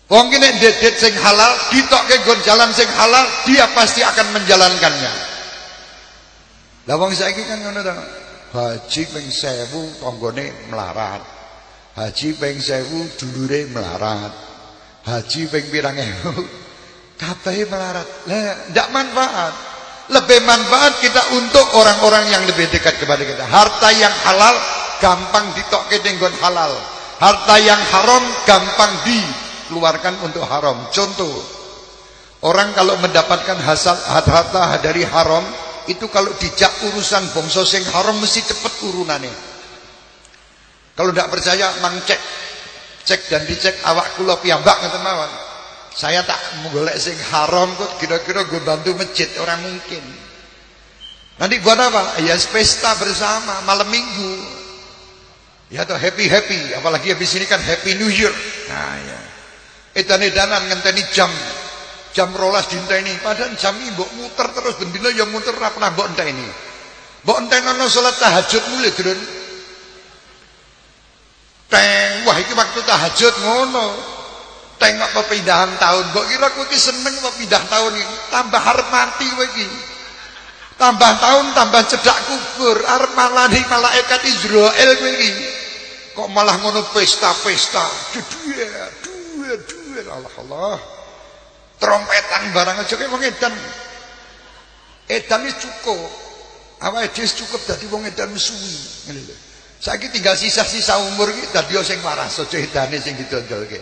Wong kene dedet sing halal, ditokke nggon jalan sing halal, dia pasti akan menjalankannya. Lah wong saiki kan ngono. Haji ping 1000 tanggane melarat. Haji ping 1000 dulure melarat. Haji ping pirang ewu (laughs) kabeh melarat. Lah ndak manfaat. Lebih manfaat kita untuk orang-orang yang lebih dekat kepada kita. Harta yang halal gampang ditokke ning halal. Harta yang haram gampang dikeluarkan untuk haram. Contoh, orang kalau mendapatkan hasil harta dari haram itu kalau dijak urusan bangsa sing haram mesti cepet urunane. Kalau tidak percaya mang cek. Cek dan dicek awak kula piyambak ngoten mawon. Saya tak menggolek sing haram kok kira-kira gue bantu masjid orang mungkin. Nanti buat apa? Ya pesta bersama malam minggu. Ya tuh happy happy, apalagi habis ini kan happy new year. Nah ya. Edan-edanan ngenteni jam jam rolas ini padahal jam ini mbok muter terus. Bendina yang muter ora pernah mbok enteni mbok salat tahajud mulai Drun teng wah itu waktu tahajud ngono. Tengok perpindahan tahun. Mbok kira kowe iki seneng apa pindah tahun iki? Tambah harap mati kowe iki. Tambah tahun tambah cedak kubur. Arep malani malaikat Israel kowe iki. Kok malah ngono pesta-pesta? Duwe duwe duwe Allah Allah trompetan barang aja kayak wong edan. Edan iki cukup. Awake dhewe cukup dadi wong edan suwi, ngene lho. Saiki tinggal sisa-sisa umur iki dadi sing waras aja edane sing didondolke.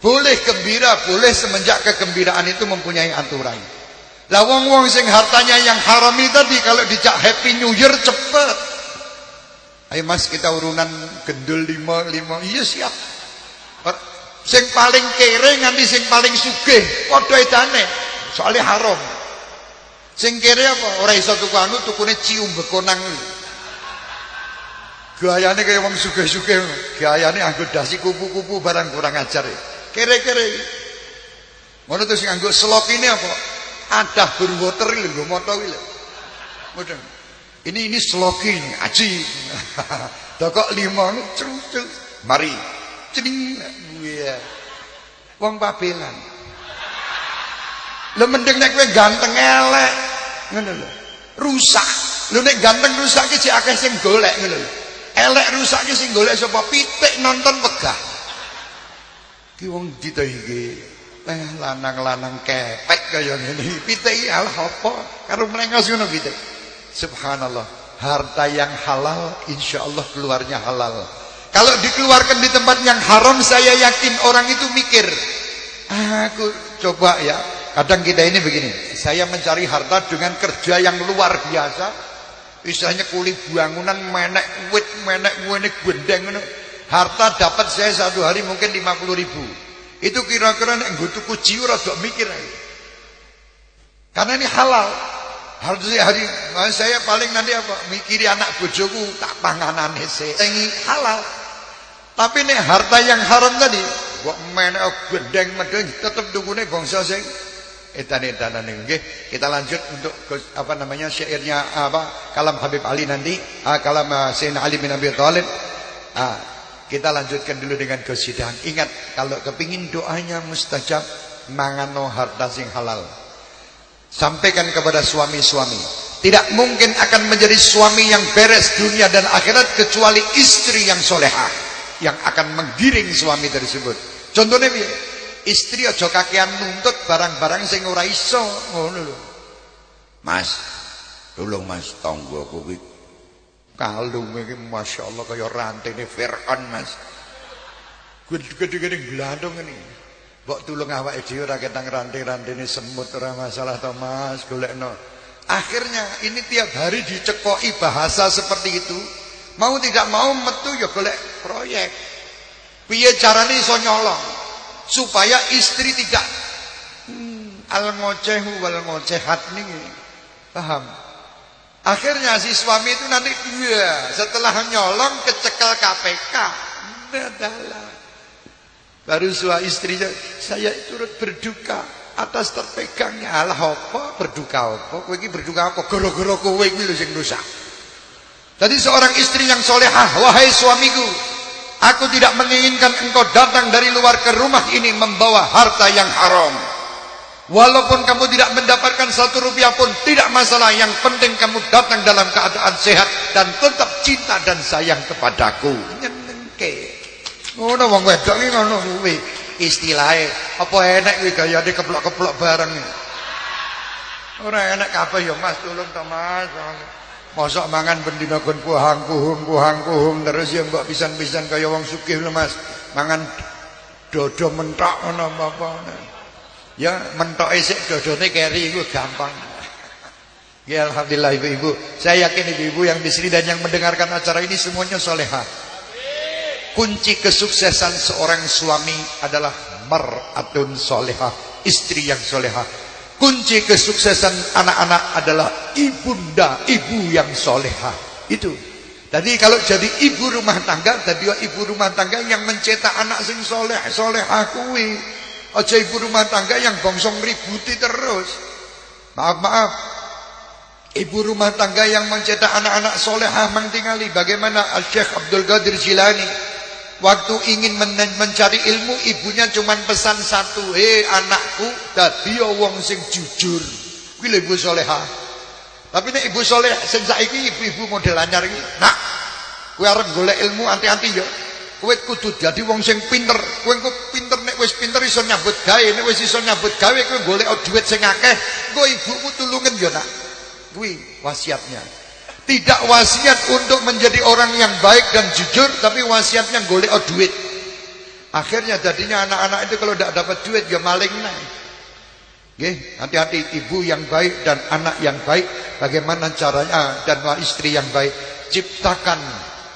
Boleh gembira, boleh semenjak kegembiraan itu mempunyai aturan. Lah wong-wong sing hartanya yang haram itu tadi kalau dijak happy new year cepet. Ayo Mas kita urunan gendul lima lima iya siap. Sing paling kere nganti sing paling sugih padha edane. Soale haram. Sing kere apa? Ora iso tuku anu tukune cium bekonang. Gayane kaya wong sugih-sugih. Gayane anggo dasi kupu-kupu barang kurang ajar. Kere-kere. Ngono terus sing anggo slop ini apa? Adah berwater lho moto iki lho. Mudeng. Ini ini sloki ini, aji. (laughs) Dokok lima, cru, Mari. Cening. Iya. Wong pabelan. Lho mending nek ganteng elek. Ngono lho. Rusak. Lho nek ganteng rusak iki akeh sing golek ngono lho. Elek rusak iki sing golek sapa? Pitik nonton wegah. Ki wong dita iki eh lanang-lanang kepek kaya ngene. Pitik iki alah apa? Karo mlengos ngono pitik. Subhanallah. Harta yang halal insyaallah keluarnya halal. Kalau dikeluarkan di tempat yang haram saya yakin orang itu mikir. Aku coba ya. Kadang kita ini begini. Saya mencari harta dengan kerja yang luar biasa. Misalnya kulit bangunan menek wit menek menek gendeng Harta dapat saya satu hari mungkin 50 ribu. Itu kira-kira nek nggo tuku jiwa rada mikir. Karena ini halal. Harus hari saya paling nanti apa mikiri anak bojoku tak panganane sih. halal. Tapi nek harta yang haram tadi, kok menek gendeng medeng tetep dukune bangsa sing edan-edanan nggih. Kita lanjut untuk apa namanya syairnya apa kalam Habib Ali nanti, ah, kalam uh, Sayyidina Ali bin Abi Thalib. Ah, kita lanjutkan dulu dengan kesidahan. Ingat kalau kepingin doanya mustajab mangano harta sing halal. Sampaikan kepada suami-suami tidak mungkin akan menjadi suami yang beres dunia dan akhirat kecuali istri yang solehah yang akan menggiring suami tersebut. Contohnya piye? Istri aja kakean nuntut barang-barang sing ora iso, ngono lho. Mas, tolong Mas tanggoku kuwi Kalung ini Masya Allah kaya rantai ini Fir'aun mas. Gede-gede gelandung ini. Mbok tulung awak dhewe ora ketang rantai-rantai ini semut ora masalah to Mas, golekno. Akhirnya ini tiap hari dicekoki bahasa seperti itu. Mau tidak mau metu ya golek proyek. Piye carane iso nyolong supaya istri tidak hmm, al ngocehu wal ngocehat nih. Paham? Akhirnya si suami itu nanti iya, setelah nyolong kecekel KPK. Nadalah. Baru suami istrinya, saya turut berduka atas terpegangnya Allah apa berduka apa kowe iki berduka apa gara-gara kowe iki lho sing dosa. Jadi seorang istri yang solehah, wahai suamiku, aku tidak menginginkan engkau datang dari luar ke rumah ini membawa harta yang haram. Walaupun kamu tidak mendapatkan satu rupiah pun tidak masalah. Yang penting kamu datang dalam keadaan sehat dan tetap cinta dan sayang kepadaku. Nyenengke. Ngono wong wedok iki ngono kuwi. Istilahe apa enak kuwi gayane keplok-keplok bareng. Ora enak kabeh ya Mas, tolong to. Mosok mangan bendina kon kuhang kuhung kuhang kuhung terus ya mbok pisan-pisan kaya wong sugih lho Mas. Mangan dodo mentok ngono apa-apa. Ya mentok isik dodone keri itu gampang. Ya alhamdulillah ibu-ibu. Saya yakin ibu-ibu yang di sini dan yang mendengarkan acara ini semuanya soleha. Kunci kesuksesan seorang suami adalah mar'atun soleha, istri yang soleha. Kunci kesuksesan anak-anak adalah ibunda, ibu yang soleha. Itu. Jadi kalau jadi ibu rumah tangga, jadi ibu rumah tangga yang mencetak anak sing soleh, soleh akui. Aja ibu rumah tangga yang bongsong ributi terus. Maaf, maaf. Ibu rumah tangga yang mencetak anak-anak solehah mengtingali. Bagaimana Al-Syekh Abdul Qadir Jilani. Waktu ingin mencari ilmu, ibunya cuma pesan satu. Hei anakku, tadi wong sing jujur. Kuwi ibu solehah. Tapi nek ibu soleh sing saiki ibu-ibu model anyar iki. Nak, kowe arep golek ilmu anti-anti ya. Kowe kudu dadi wong sing pinter. Kowe engko pinter nek wis pinter iso nyambut gawe, nek wis iso nyambut gawe kowe golek dhuwit sing akeh, engko ibumu tulungen ya nak. Kuwi wasiatnya. Tidak wasiat untuk menjadi orang yang baik dan jujur, tapi wasiatnya golek duit. Akhirnya jadinya anak-anak itu kalau tidak dapat duit ya maling naik. Hati-hati ibu yang baik dan anak yang baik, bagaimana caranya dan istri yang baik. Ciptakan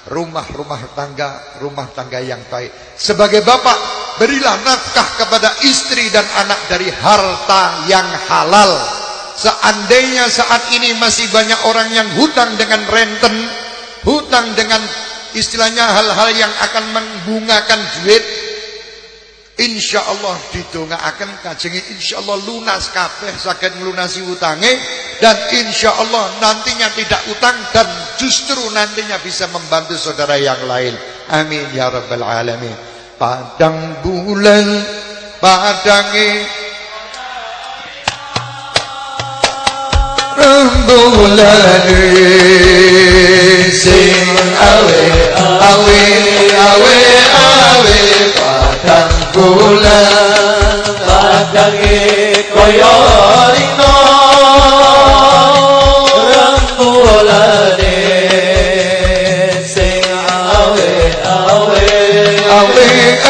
rumah-rumah tangga, rumah tangga yang baik. Sebagai bapak, berilah nafkah kepada istri dan anak dari harta yang halal. Seandainya saat ini masih banyak orang yang hutang dengan renten, hutang dengan istilahnya hal-hal yang akan membungakan duit, Insya Allah didongaaken kajengi insya Allah lunas kabeh sakit melunasi utangnya dan insya Allah nantinya tidak utang dan justru nantinya bisa membantu saudara yang lain. Amin ya rabbal alamin. Padang bulan padangi rembulan sing awe awe awe awe padang bulan padangi koyo rino rembulane sing awe awe awe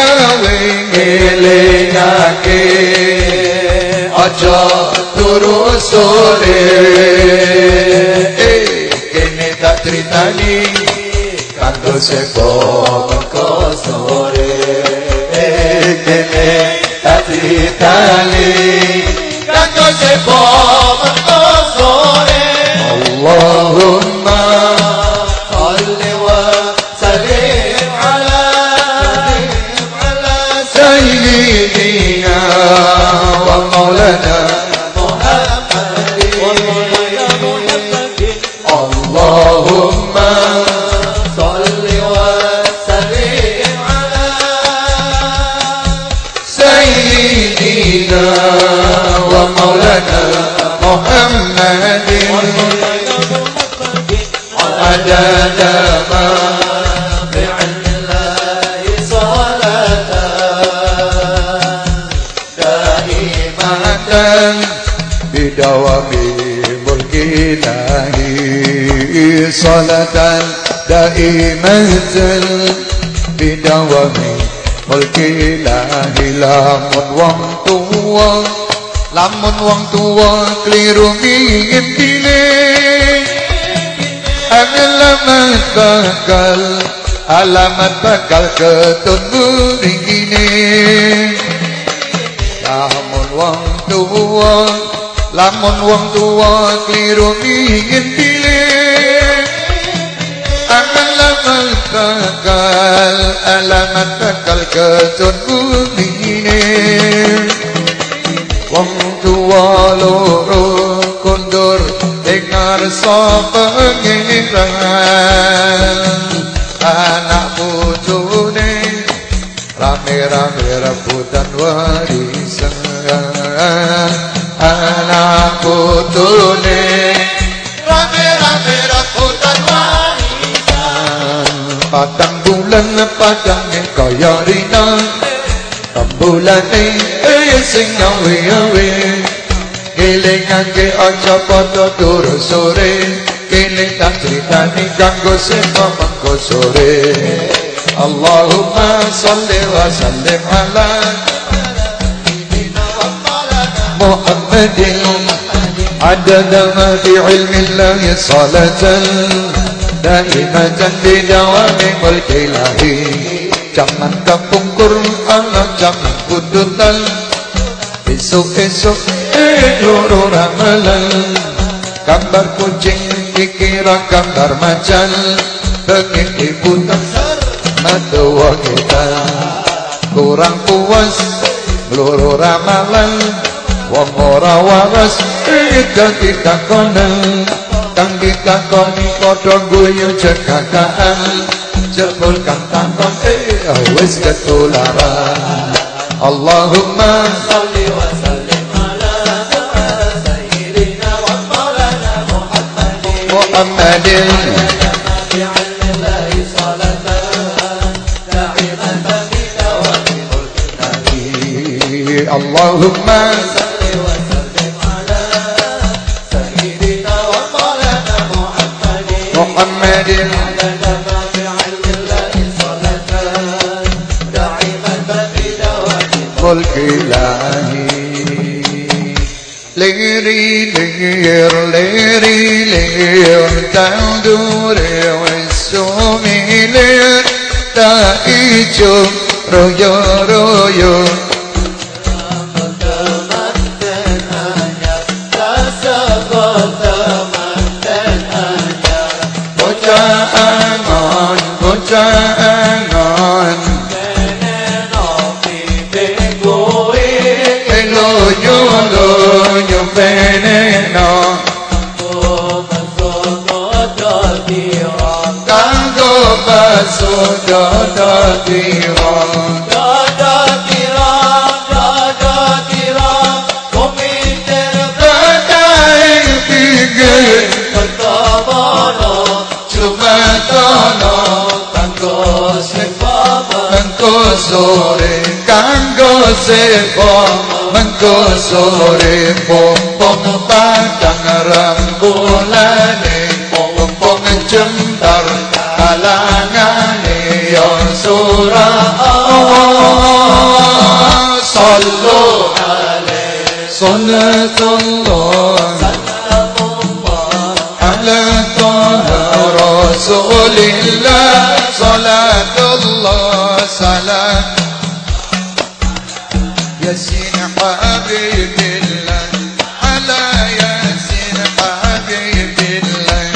awe ngelingake aja turu sore eh kene tak critani kanggo sepo mengko sore kene tatitali kanggo sepo mengko sore Allahumma salli wa صلاة دائمة بدوام ملك إله lamun wong tuwa lamun wong tuwa kliru ngintine alamat bakal alamat bakal ketemu ringine lamun wong tuwa lamun wong tuwa kliru ngintine bakal alamat bakal ketemu ringine wong tuwa loro kondur dengar pengiran. Anak bojone rame-rame rebutan warisan. Anak bojone rame-rame padang bulan padangnya kaya rina rembulan eh sing ngawe-ngawe Kelingake aja padha tur sore. Keling tak critani kanggo sapa mengko sore. Allahumma salli wa sallim ala Muhammadin. Adada ma fi ilmi Allah salatan bidawami mulki ilahi Jangan kampung Quran jangan kudutan Esok-esok eh loro ramalan Gambar kucing dikira gambar macan Pengen diputar Matua kita Kurang puas Loro ramalan Wong ora waras Eh kang ditakoni Kang ditakoni Kodo guyu cekakaan Jebul kang takon Eh wis ketularan. Allahumma salli wa sallim ala sayyidina wa maulana Muhammadin. Allahumma salli Muhammadin ملك إلهي ليري لير ليري لير تندور sore kanggo sepo Mengko sore pom pom padang alaihi sallatullah على طه رسول الله صلاة الله سلام ياسين حبيب الله على ياسين حبيب الله.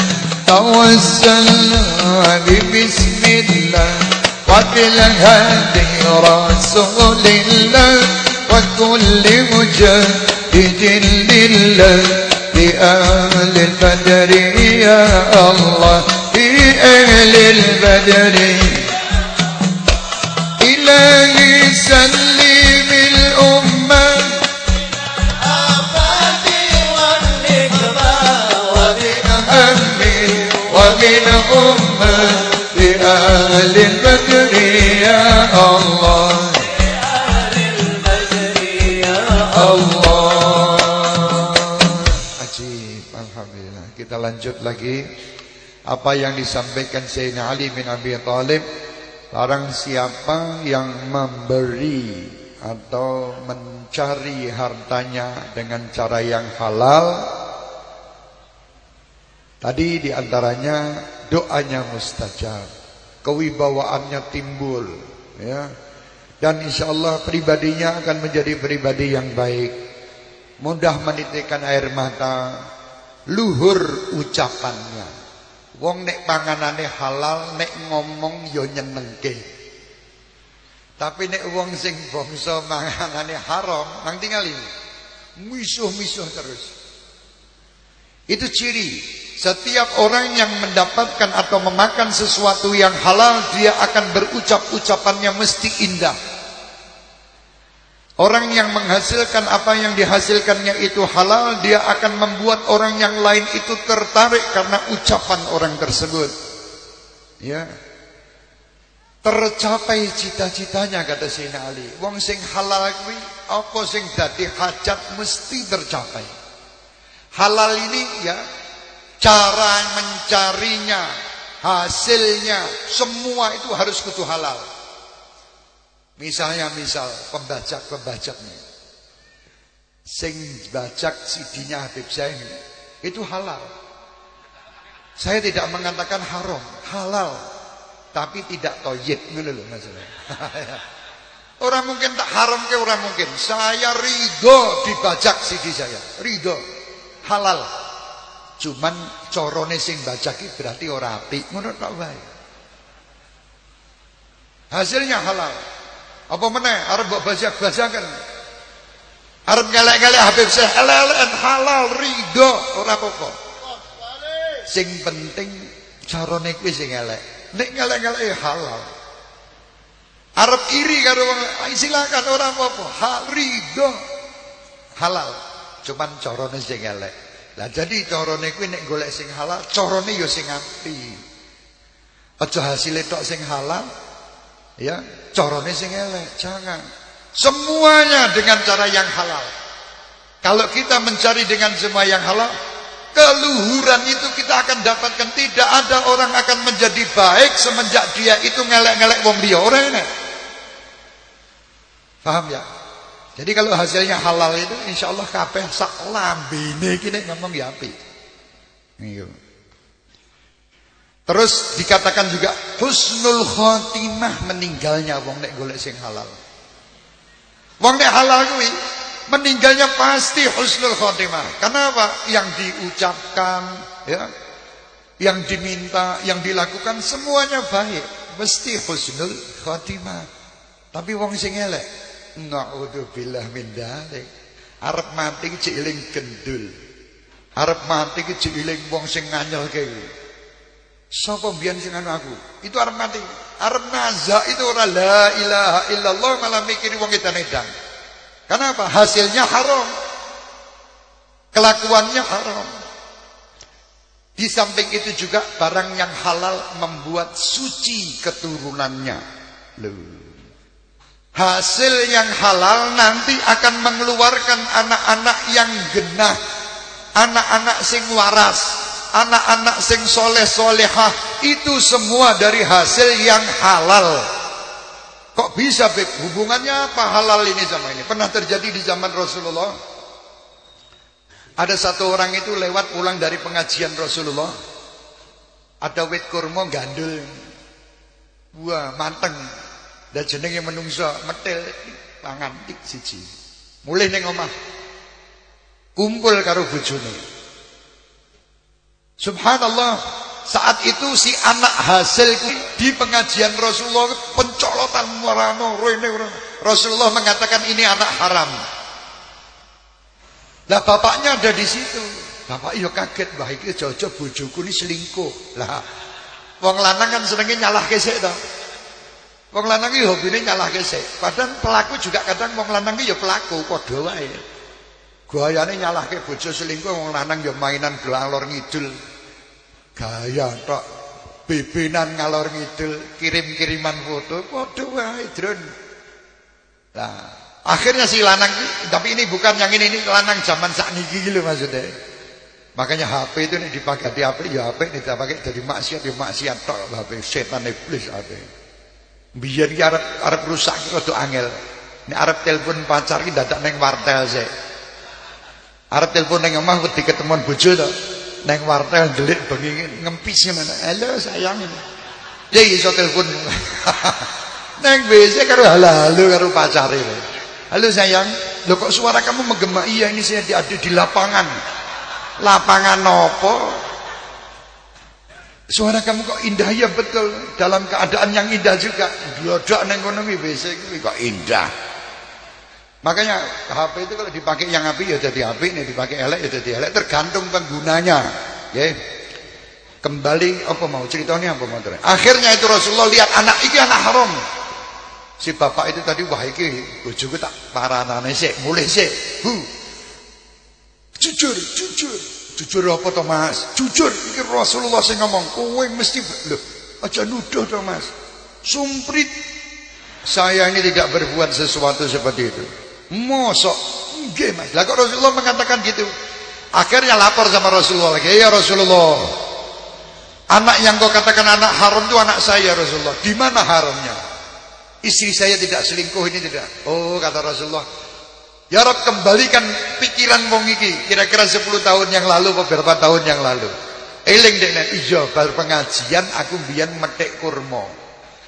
توسلنا ببسم الله. وبالهدي ليلا لأهل البدر يا الله في أهل البدر lagi apa yang disampaikan Sayyidina Ali bin Abi Thalib Barang siapa yang memberi atau mencari hartanya dengan cara yang halal Tadi di antaranya doanya mustajab Kewibawaannya timbul ya. Dan insya Allah pribadinya akan menjadi pribadi yang baik Mudah menitikkan air mata Luhur ucapannya Wong nek panganane halal nek ngomong yo nyenengke. Tapi nek wong sing bangsa manganane haram, nang tinggal ini. Misuh-misuh terus. Itu ciri setiap orang yang mendapatkan atau memakan sesuatu yang halal dia akan berucap ucapannya mesti indah. Orang yang menghasilkan apa yang dihasilkannya itu halal, dia akan membuat orang yang lain itu tertarik karena ucapan orang tersebut. Ya. Tercapai cita-citanya kata Sayyidina Ali. Wong sing halal kuwi apa sing dadi hajat mesti tercapai. Halal ini ya cara mencarinya, hasilnya, semua itu harus kudu halal. Misalnya misal pembajak-pembajak nih. Sing bajak CD-nya Habib Zain itu halal. Saya tidak mengatakan haram, halal. Tapi tidak toyib ngono lho (laughs) orang mungkin tak haram ke orang mungkin. Saya ridho dibajak CD saya. Ridho. Halal. Cuman corone sing bajak berarti ora apik. Ngono tak wae. Hasilnya halal. Apa meneh arep mbok bajak-bajakan. Arep ngelek-ngelek Habib Syekh elek halal ridho ora apa-apa. Sing penting carane kuwi sing elek. Nek ngelek-ngelek halal. Arep iri karo wong silakan ora apa-apa. Hal ridho halal. Cuman carane sing elek. Lah jadi carane kuwi nek golek sing halal, carane ya sing apik. Aja hasile tok sing halal, Ya, corone sing elek, jangan. Semuanya dengan cara yang halal. Kalau kita mencari dengan semua yang halal, keluhuran itu kita akan dapatkan. Tidak ada orang akan menjadi baik semenjak dia itu ngelek-ngelek wong orang ini. Paham ya? Jadi kalau hasilnya halal itu insya Allah kabeh sak lambene iki ngomong ya apik. Iya. Terus dikatakan juga husnul khotimah meninggalnya wong nek golek sing halal. Wong nek halal kuwi meninggalnya pasti husnul khotimah. Kenapa? Yang diucapkan ya, yang diminta, yang dilakukan semuanya baik, mesti husnul khotimah. Tapi wong sing elek, naudzubillah min dzalik. Arep mati ki gendul. Arep mati ki wong sing nganyelke kuwi. Sapa mbiyen sing anu aku? Itu arep mati. Arep nazak itu ora la ilaha illallah malah mikiri wong edan edan. Kenapa? Hasilnya haram. Kelakuannya haram. Di samping itu juga barang yang halal membuat suci keturunannya. Loh. Hasil yang halal nanti akan mengeluarkan anak-anak yang genah. Anak-anak sing waras anak-anak sing soleh solehah itu semua dari hasil yang halal. Kok bisa Beb? Hubungannya apa halal ini sama ini? Pernah terjadi di zaman Rasulullah. Ada satu orang itu lewat pulang dari pengajian Rasulullah. Ada wit kurma gandul. Wah, manteng. Dan jenenge menungso metil pangan siji. Mulai ning omah. Kumpul karo bojone. Subhanallah saat itu si anak hasil di pengajian Rasulullah pencolotan warano Rasulullah mengatakan ini anak haram. Lah bapaknya ada di situ. Bapak iya kaget, wah iki cocok bojoku ini selingkuh. Lah wong lanang kan senengnya nyalah kesek to. Wong lanang iki hobine nyalah kesek. Padahal pelaku juga kadang wong lanang iki ya pelaku padha wae. Gayane nyalahke bojo selingkuh wong lanang ya mainan gelalor ngidul. Gaya tok bebenan ngalor ngidul, kirim-kiriman foto padha wae, Drun. Nah, akhirnya si lanang tapi ini bukan yang ini, ini lanang zaman sakniki lho maksudnya. Makanya HP itu nih dipakai di HP ya HP nih dipakai jadi maksiat ya maksiat tok HP setan iblis HP. Biar ki arep arep rusak ki rada angel. Nek arep telepon pacar ki dadak ning wartel sik. Arep telepon ning omah wedi ketemuan bojo to. Ning wartel delik bengi ngempis ngono. Halo sayang. Ya iso telepon. (laughs) Neng WC karo halo karo pacare. Halo sayang, lo kok suara kamu menggema? Iya ini saya ada di lapangan. Lapangan nopo? Suara kamu kok indah ya betul dalam keadaan yang indah juga. Blodak neng kono WC kok indah. Makanya HP itu kalau dipakai yang api ya jadi api, nih dipakai elek ya jadi elek tergantung penggunanya. Ya. Kembali apa mau ceritanya apa mau terus. Akhirnya itu Rasulullah lihat anak iki anak haram. Si bapak itu tadi wah iki bojoku tak paranane sik, mulih sik. Hu. Jujur, jujur. Jujur apa to Mas? Jujur iki Rasulullah sing ngomong, kowe mesti lho, aja nuduh to Mas. Sumprit. Saya ini tidak berbuat sesuatu seperti itu. Mosok nggih Mas. Lah kok Rasulullah mengatakan gitu? Akhirnya lapor sama Rasulullah lagi, "Ya Rasulullah, anak yang kau katakan anak haram itu anak saya Rasulullah. Di mana haramnya?" Istri saya tidak selingkuh ini tidak. Oh kata Rasulullah. Ya Rob kembalikan pikiran wong iki kira-kira 10 tahun yang lalu beberapa tahun yang lalu. Eling dek nek iya bar pengajian aku biyen metik kurma.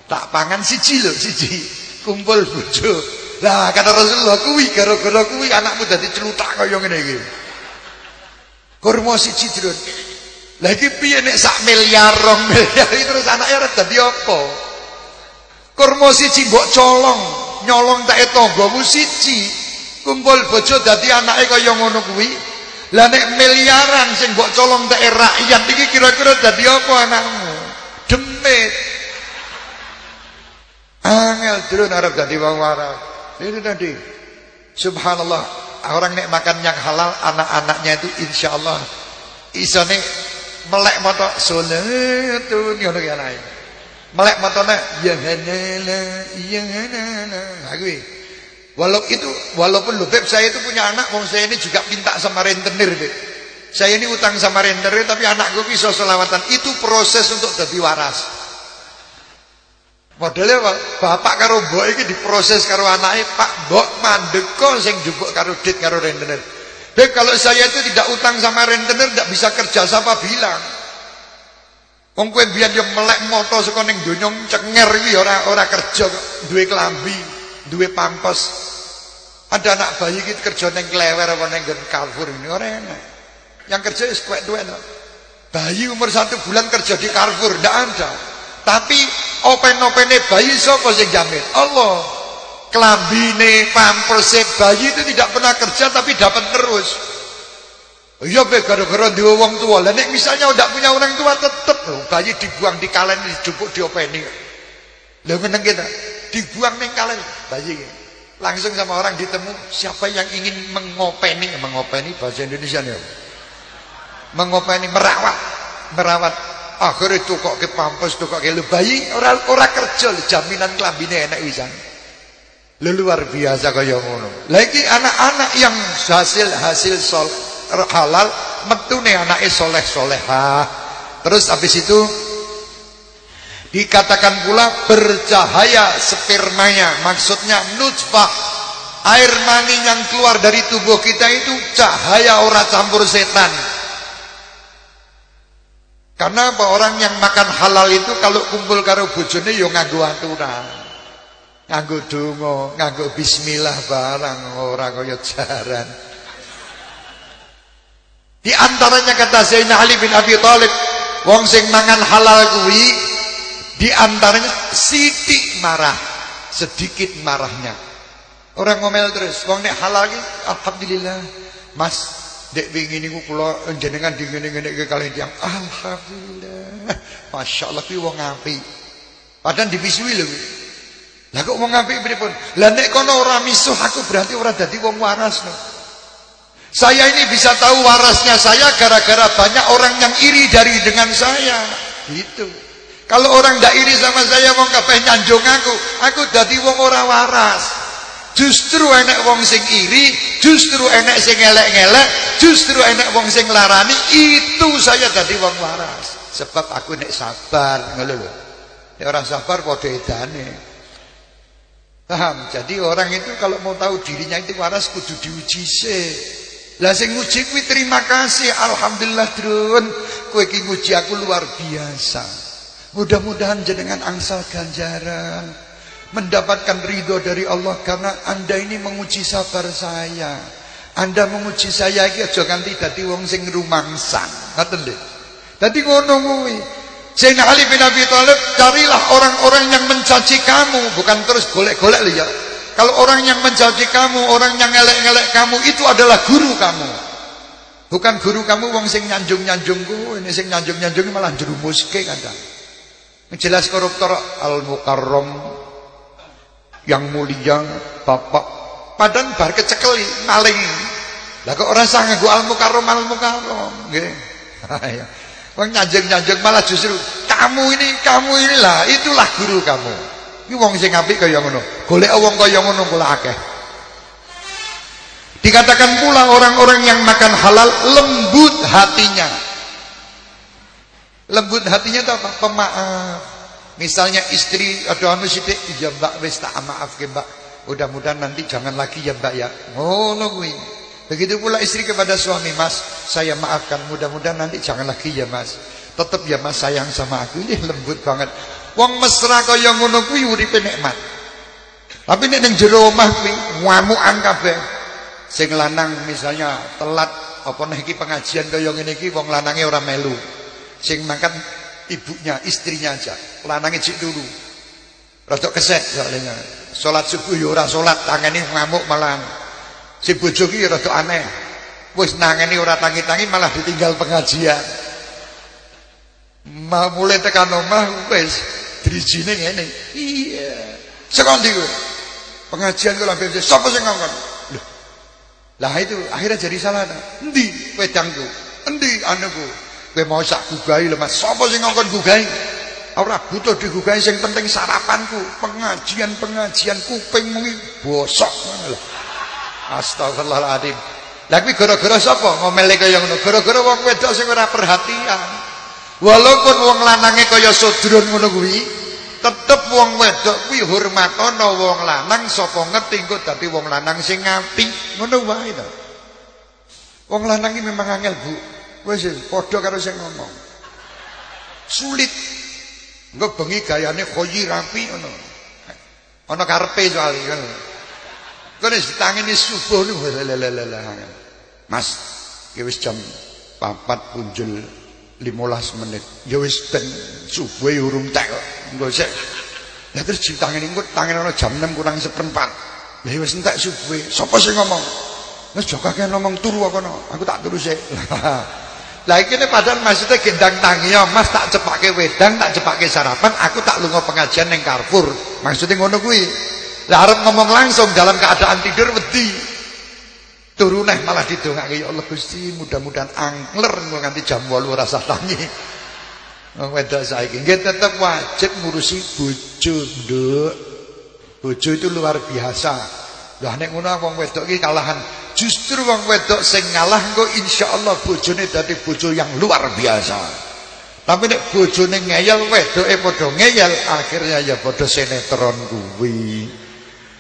Tak pangan siji lho siji. Kumpul bojo. Lah kata Rasulullah kuwi gara-gara kuwi anakmu dadi celutak kaya ngene iki. Kurma siji drun. Lah iki piye nek sak miliar rong miliar terus anaknya arep dadi apa? Kurma siji mbok colong, nyolong tak tanggamu siji. Kumpul bojo dadi anake kaya ngono kuwi. Lah nek miliaran sing mbok colong tak rakyat iki kira-kira dadi apa anakmu? Demit. Angel drone arep dadi wong waras. Itu tadi. Subhanallah, orang nek makan yang halal anak-anaknya itu insyaallah isone melek moto salatun ngono ki anake. Melek motone ya hanala ya hanala. Walaupun itu walaupun lu Beb saya itu punya anak mau saya ini juga minta sama rentenir Beb. Saya ini utang sama rentenir tapi anakku bisa selawatan. Itu proses untuk jadi waras. Modelnya apa? Bapak karo mbok iki diproses karo anaknya Pak mbok mandeko sing jupuk karo dit karo rentenir. Beb kalau saya itu tidak utang sama rentenir tidak bisa kerja siapa bilang. Wong kowe biyen yo melek moto saka ning donya cenger iki ora ora kerja kok duwe klambi, duwe pampers. Ada anak bayi iki kerja ning klewer apa ning Carrefour ini ora enak. Yang kerja wis kuwek tuwek Bayi umur satu bulan kerja di Carrefour ndak ada. Tapi open-opene bayi sapa sing jamin? Allah. Klambine, pamperse bayi itu tidak pernah kerja tapi dapat terus. Iya be gara-gara duwe wong tua. Lah misalnya ndak punya orang tua tetep lho bayi dibuang di kalen dijupuk diopeni. Lah meneng kita dibuang ning kalen bayi. Langsung sama orang ditemu siapa yang ingin mengopeni mengopeni bahasa Indonesia nih. Mengopeni merawat, merawat. Akhirnya itu kok ke pampus tuh kok ke bayi orang orang kerja jaminan kelambine enak wisan. Luar biasa kaya ngono. Lagi anak-anak yang hasil hasil sol halal metune anake soleh solehah terus habis itu dikatakan pula bercahaya spermanya. Maksudnya nutfah air mani yang keluar dari tubuh kita itu cahaya ora campur setan karena apa orang yang makan halal itu kalau kumpul karo bojone yo nganggo aturan nganggo donga nganggo bismillah barang ora kaya jaran di antaranya kata Zainal Ali bin Abi Thalib, wong sing mangan halal kuwi di antaranya sidik marah, sedikit marahnya. Orang ngomel terus, wong nek halal iki alhamdulillah. Mas, dek wingi niku kula jenengan dingene-ngene ke kalih tiyang. Alhamdulillah. Masyaallah kuwi wong apik. Padahal dipisui lho. Lah kok wong apik pripun? Lah nek kono ora misuh aku berarti ora dadi wong waras no. Saya ini bisa tahu warasnya saya gara-gara banyak orang yang iri dari dengan saya. Gitu. Kalau orang tidak iri sama saya mau kabeh nyanjung aku, aku jadi wong ora waras. Justru enek wong sing iri, justru enek sing ngelek-ngelek, justru enek wong sing larani, itu saya jadi wong waras. Sebab aku nek sabar, ngono lho. Nek ora sabar padha edane. Paham? Jadi orang itu kalau mau tahu dirinya itu waras kudu diuji sih. Lah sing nguji kuwi terima kasih, alhamdulillah drun. Kowe iki nguji aku luar biasa. Mudah-mudahan jenengan angsal ganjaran mendapatkan ridho dari Allah karena anda ini menguji sabar saya. Anda menguji saya iki aja ganti dadi wong sing rumangsang. Ngoten lho. Dadi ngono kuwi. Sayyidina Ali bin Abi Thalib carilah orang-orang yang mencaci kamu, bukan terus golek-golek lho ya. Kalau orang yang mencaci kamu, orang yang ngelek-ngelek kamu itu adalah guru kamu. Bukan guru kamu wong sing nyanjung-nyanjung ini sing nyanjung-nyanjung malah jerumuske kadang. Jelas koruptor al-mukarram yang mulia bapak. Padan bar kecekeli maling. Lah kok ora sah nganggo al mukarram al mukarram nggih. (laughs) Ya. Wong nyanjeng-nyanjeng malah justru kamu ini kamu inilah itulah guru kamu. Iki wong sing apik kaya ngono. Golek wong kaya ngono kula akeh. Dikatakan pula orang-orang yang makan halal lembut hatinya. Lembut hatinya itu apa? Pemaaf Misalnya istri ada anu sithik, ya Mbak wis tak maaf ke Mbak. Mudah-mudahan nanti jangan lagi ya Mbak ya. Ngono kuwi. Begitu pula istri kepada suami, Mas, saya maafkan. Mudah-mudahan nanti jangan lagi ya Mas. Tetap ya Mas sayang sama aku. Ini lembut banget. Wong mesra kaya ngono kuwi uripe nikmat. Tapi nek ning jero omah kuwi ngamukan kabeh. Sing lanang misalnya telat apa nek pengajian kaya ngene iki wong lanange ora melu. Sing makan ibunya, istrinya aja. Lanangnya cik dulu. Rada kesek soalnya. Salat subuh ya ora salat, tangane ngamuk malah. Si bojo ki ya rada aneh. Wis nangani ora tangi-tangi malah ditinggal pengajian. Ma mulai tekan omah wis drijine ngene. Iya. Sekon ndi? Pengajian kok lambe sapa sing ngongkon? Loh. Lah itu akhirnya jadi salah. Endi wedangku? Endi anuku? Kowe mau sak gugahi lho Mas. Sapa sing ngongkon gugahi? Ora butuh digugahi sing penting sarapanku, pengajian-pengajian kupingmu iki bosok ngono lho. Astagfirullahaladzim. Lah kuwi gara-gara sapa ngomele kaya ngono? Gara-gara wong wedok sing ora perhatian. Walaupun wong lanange kaya sodron ngono kuwi, tetep wong wedok kuwi hormatono wong lanang sapa ngerti engko dadi wong lanang sing apik. Ngono wae to. Wong lanang iki memang angel, Bu. Wis padha karo sing ngomong. Sulit. Engko bengi gayane khoyi rapi ngono. Ana karepe soalé kan. Kene ditangini subuh niku Mas, ya wis jam 4 punjul 15 menit. Ya wis ben subuh urung tek kok. Engko sik. Lah terus ditangini engko tangen ana jam 6 kurang seperempat. Lah wis entek subuh. Sapa sing ngomong? Wis jokake ngomong turu kono. Aku tak turu sik. (laughs) Lah iki padahal maksudnya gendang tangi ya, Mas tak cepake wedang, tak cepake sarapan, aku tak lunga pengajian ning Carrefour. Maksudnya ngono kuwi. Lah arep ngomong langsung dalam keadaan tidur wedi. Turu neh malah didongake ya Allah Gusti, mudah-mudahan angler nganti jam 8 rasa tangi. Wong wedok saiki nggih tetep wajib ngurusi bojo, Nduk. Bojo itu luar biasa. Lah nek ngono wong wedok iki kalahan Justru wong wedok sing ngalah engko insyaallah bojone dadi bojo yang luar biasa. Tapi nek bojone ngeyel wedoke padha ngeyel, akhirnya ya padha sinetron kuwi.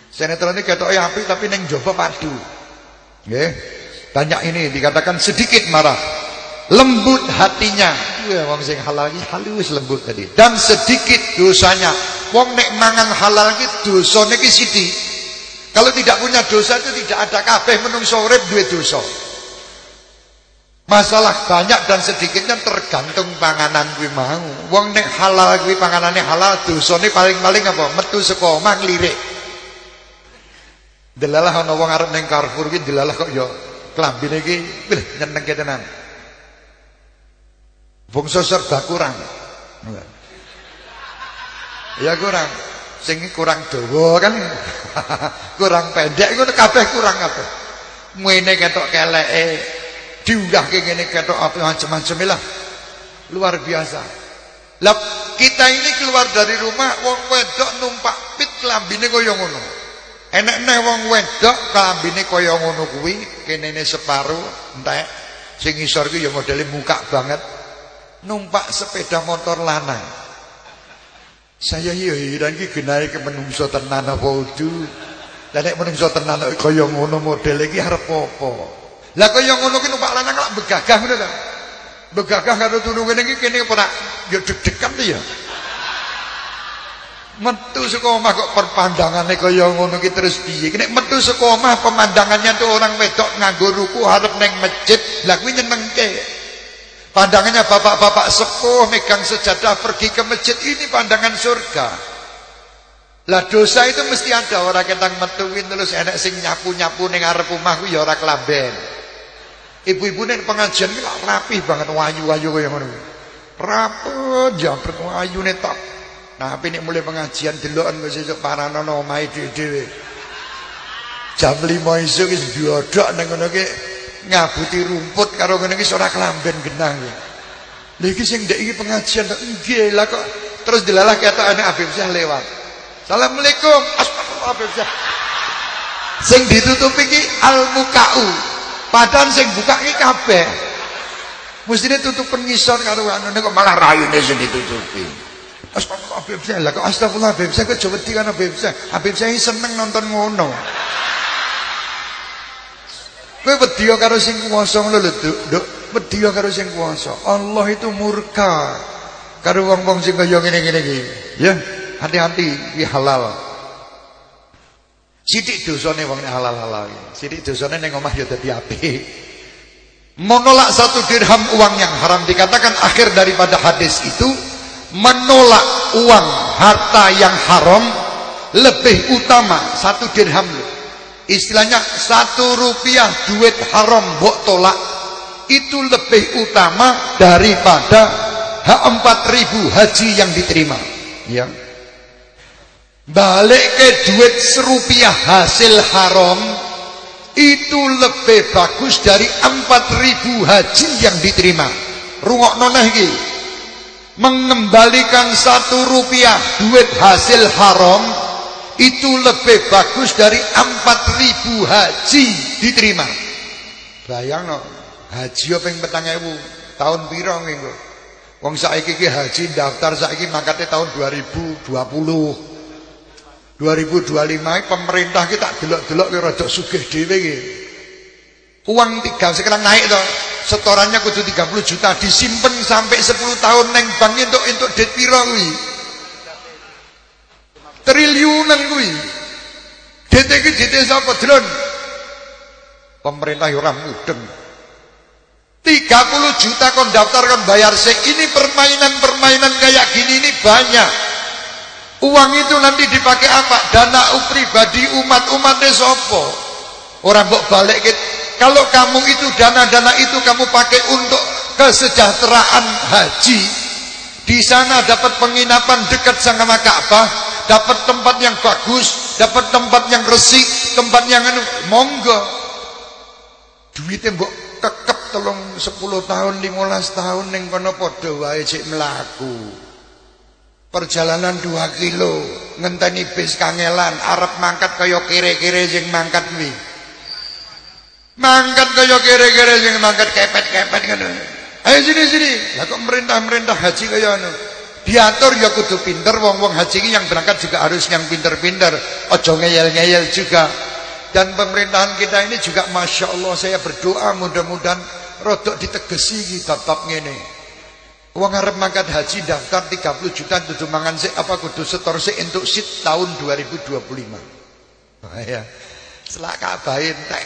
Sinetron iki ketoke apik tapi ning jaba padu. Nggih. Banyak ini dikatakan sedikit marah. Lembut hatinya. Ya wong sing halal iki halus lembut tadi. Dan sedikit dosanya. Wong nek mangan halal iki dosane iki sithik. Kalau tidak punya dosa itu tidak ada kabeh menungso urip duwe dosa. Masalah banyak dan sedikitnya tergantung panganan kuwi mau. Wong nek halal kuwi panganane halal, dosane paling-paling apa? Metu saka omah nglirik. Delalah ana wong arep ning Carrefour kuwi delalah kok ya klambine iki nyenengke tenan. Bangsa serba kurang. Ya kurang sing kurang dawa kan (laughs) kurang pendek ngono kabeh kurang kabeh ngene ketok keleke diunggahke ngene ketok apa macam-macam lah luar biasa lah kita ini keluar dari rumah wong wedok numpak pit klambine kaya ngono Enek nek wong wedok klambine kaya ngono kuwi, kenene separo entek. Sing ngisor ki ya modele muka banget. Numpak sepeda motor lanang. Saya yo heran iki genahe ke menungso tenan apa udu. Lah nek menungso tenan kaya ngono model iki arep apa? Lah kaya ngono ki numpak lanang lak begagah ngono ta. Begagah karo turu ngene iki kene ora yo deg-degan ya. Metu saka omah kok perpandangane kaya ngono ki terus piye? Nek metu saka omah pemandangannya tuh orang wedok nganggo ruku harap neng masjid. Lah kuwi nyenengke. Pandangannya bapak-bapak sepuh megang sejadah pergi ke masjid ini pandangan surga. Lah dosa itu mesti ada orang ketang metuin terus enak sing nyapu-nyapu ning arep omah kuwi ya ora kelamben. Ibu-ibu ning pengajian ki rapih banget wayu-wayu kaya ngono. Rapet jampret wayune tok Nah, tapi ini mulai pengajian deloken kok sesuk paranono omahe dhewe-dhewe. Jam 5 esuk wis diodok nang ngono ki ngabuti rumput karo ngene iki ora kelamben genah. Lha iki sing ndek iki pengajian nggih lah kok terus dilalah ketokane Habib Syah lewat. Assalamualaikum. Astagfirullah Habib Syah. Sing ditutupi iki al-mukau. Padahal sing buka iki kabeh. Mestine tutup pengisor karo anu kok malah rayune sing ditutupi. Astagfirullah Habib kok astagfirullah Habib Syekh kok wedi kan Habib Syekh. Habib Syekh seneng nonton ngono. Kowe wedi karo sing kuwasa ngono lho, Duk. Wedi karo sing kuwasa. Allah itu murka karo wong-wong sing kaya ngene-ngene iki. Ya, hati-hati iki halal. Sidik dosane wong halal-halal. Sidik dosane ning omah ya dadi apik. Menolak satu dirham uang yang haram dikatakan akhir daripada hadis itu menolak uang harta yang haram lebih utama satu dirham istilahnya satu rupiah duit haram bok tolak itu lebih utama daripada hak empat ribu haji yang diterima. Ya. Balik ke duit serupiah hasil haram itu lebih bagus dari empat ribu haji yang diterima. Rungok nonah mengembalikan satu rupiah duit hasil haram itu lebih bagus dari empat ribu haji diterima. Bayang no haji apa yang petang ibu tahun pirong itu Wong saiki ki haji daftar saiki mangkate tahun 2020 2025 pemerintah kita delok-delok ki rada sugih dhewe ki uang tiga sekarang naik toh setorannya kudu 30 juta disimpan sampai 10 tahun neng bank untuk untuk det piro triliunan kuwi. Det iki det sapa dron? Pemerintah ora mudeng 30 juta kon daftar kon bayar sih ini permainan-permainan kayak gini ini banyak. Uang itu nanti dipakai apa? Dana pribadi umat-umatnya sopo orang mbok balik kalau kamu itu dana-dana itu kamu pakai untuk kesejahteraan haji, di sana dapat penginapan dekat sama Ka'bah, dapat tempat yang bagus, dapat tempat yang resik, tempat yang anu, monggo. Duitnya mbok kekep tolong 10 tahun, 15 tahun ning kono padha wae cek. Perjalanan 2 kilo ngenteni bis kangelan arep mangkat kaya kere-kere sing mangkat kuwi. Mangkat kaya kere-kere sing mangkat kepet-kepet ngono. Ayo sini sini. Lah kok merintah-merintah haji kaya ngono. Diatur ya kudu pinter wong-wong haji ini yang berangkat juga harus yang pinter-pinter. Ojo ngeyel-ngeyel juga. Dan pemerintahan kita ini juga Masya Allah saya berdoa mudah-mudahan rodok ditegesi tetap ngene. Wong arep mangkat haji daftar 30 juta kudu mangan sik apa kudu setor sik entuk sit tahun 2025. Oh ya. Selak kabahin tek.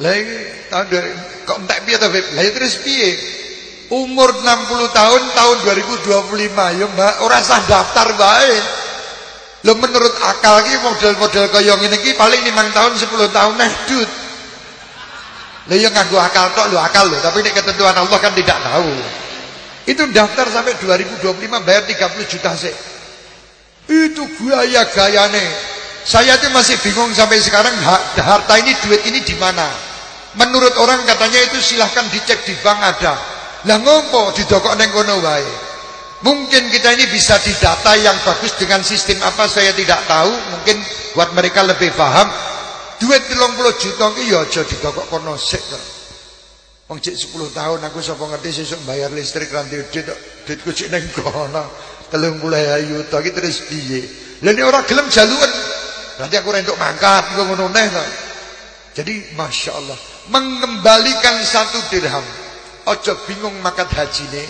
Lagi tahun kok entek piye to, Beb? Lah ya terus piye? Umur 60 tahun tahun 2025 ya Mbak, ora sah daftar bae. Lo menurut akal ki model-model kaya ngene iki paling 5 tahun 10 tahun nah dud. Lah ya nganggo akal tok lho akal lho, tapi nek ketentuan Allah kan tidak tahu. Itu daftar sampai 2025 bayar 30 juta sih. Itu gaya-gayane. Saya itu masih bingung sampai sekarang harta ini duit ini di mana? Menurut orang katanya itu silahkan dicek di bank ada. Lah ngompo didokok neng kono wae. Mungkin kita ini bisa didata yang bagus dengan sistem apa saya tidak tahu. Mungkin buat mereka lebih paham. Duit 30 juta ini ya aja didokok kono sik kok. Wong cek 10 tahun aku sapa ngerti sesuk bayar listrik ranti duit duitku cek ning kono. 30 juta iki terus piye? Lah nek ora gelem jaluan Nanti aku rentuk mangkat ngono neh. Jadi Masya Allah Mengembalikan satu dirham Ojo bingung haji nih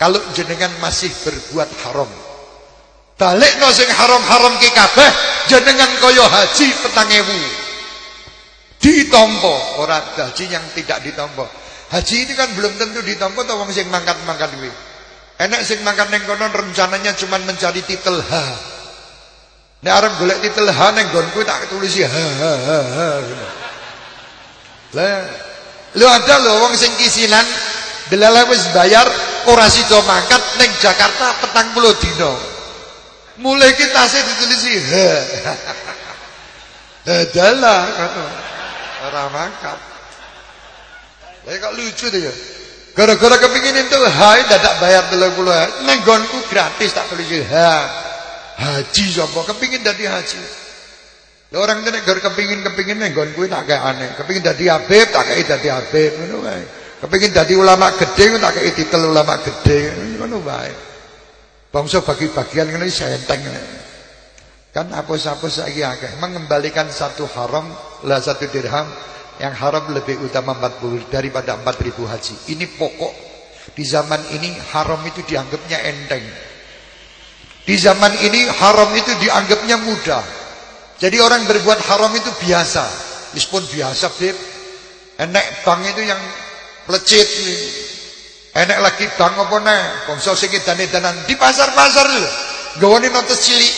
Kalau jenengan masih berbuat haram. Balik no haram-haram ke kabeh Jenengan koyo haji petang ewu. Ditompo Orang haji yang tidak ditompo. Haji ini kan belum tentu ditompo Tahu sing mangkat-mangkat gue Enak sing mangkat neng konon rencananya cuma mencari titel H. Nek arep golek titel H ning nggonku tak tulisi ha ha ha ha. Lah lu ada lho wong sing kisinan delala wis bayar ora sida mangkat ning Jakarta petang puluh dina. Mulai kita sih ditulisi. Dadalah (laughs) kata ora mangkat. Lah kok lucu tuh ya. Gara-gara kepingin itu hai dadak bayar 30 ning nggonku gratis tak tulisi ha. Haji sapa kepingin dadi haji. Lha orang nek gar kepingin-kepingin nek nggon kuwi tak aneh. Kepingin dadi habib tak kayak dadi habib ngono wae. Kepingin dadi ulama gede tak kayak titel ulama gede ngono wae. Bangsa bagi-bagian ngene enteng. Kan apa-apa saiki akeh mengembalikan satu haram lah satu dirham yang haram lebih utama 40 daripada 4000 haji. Ini pokok. Di zaman ini haram itu dianggapnya enteng. Di zaman ini haram itu dianggapnya mudah. Jadi orang berbuat haram itu biasa. Meskipun biasa, Beb. Enek bang itu yang plecit. Enek lagi bang apa nih? Bangsa sing edan-edanan di pasar-pasar lho. Gawane notes cilik.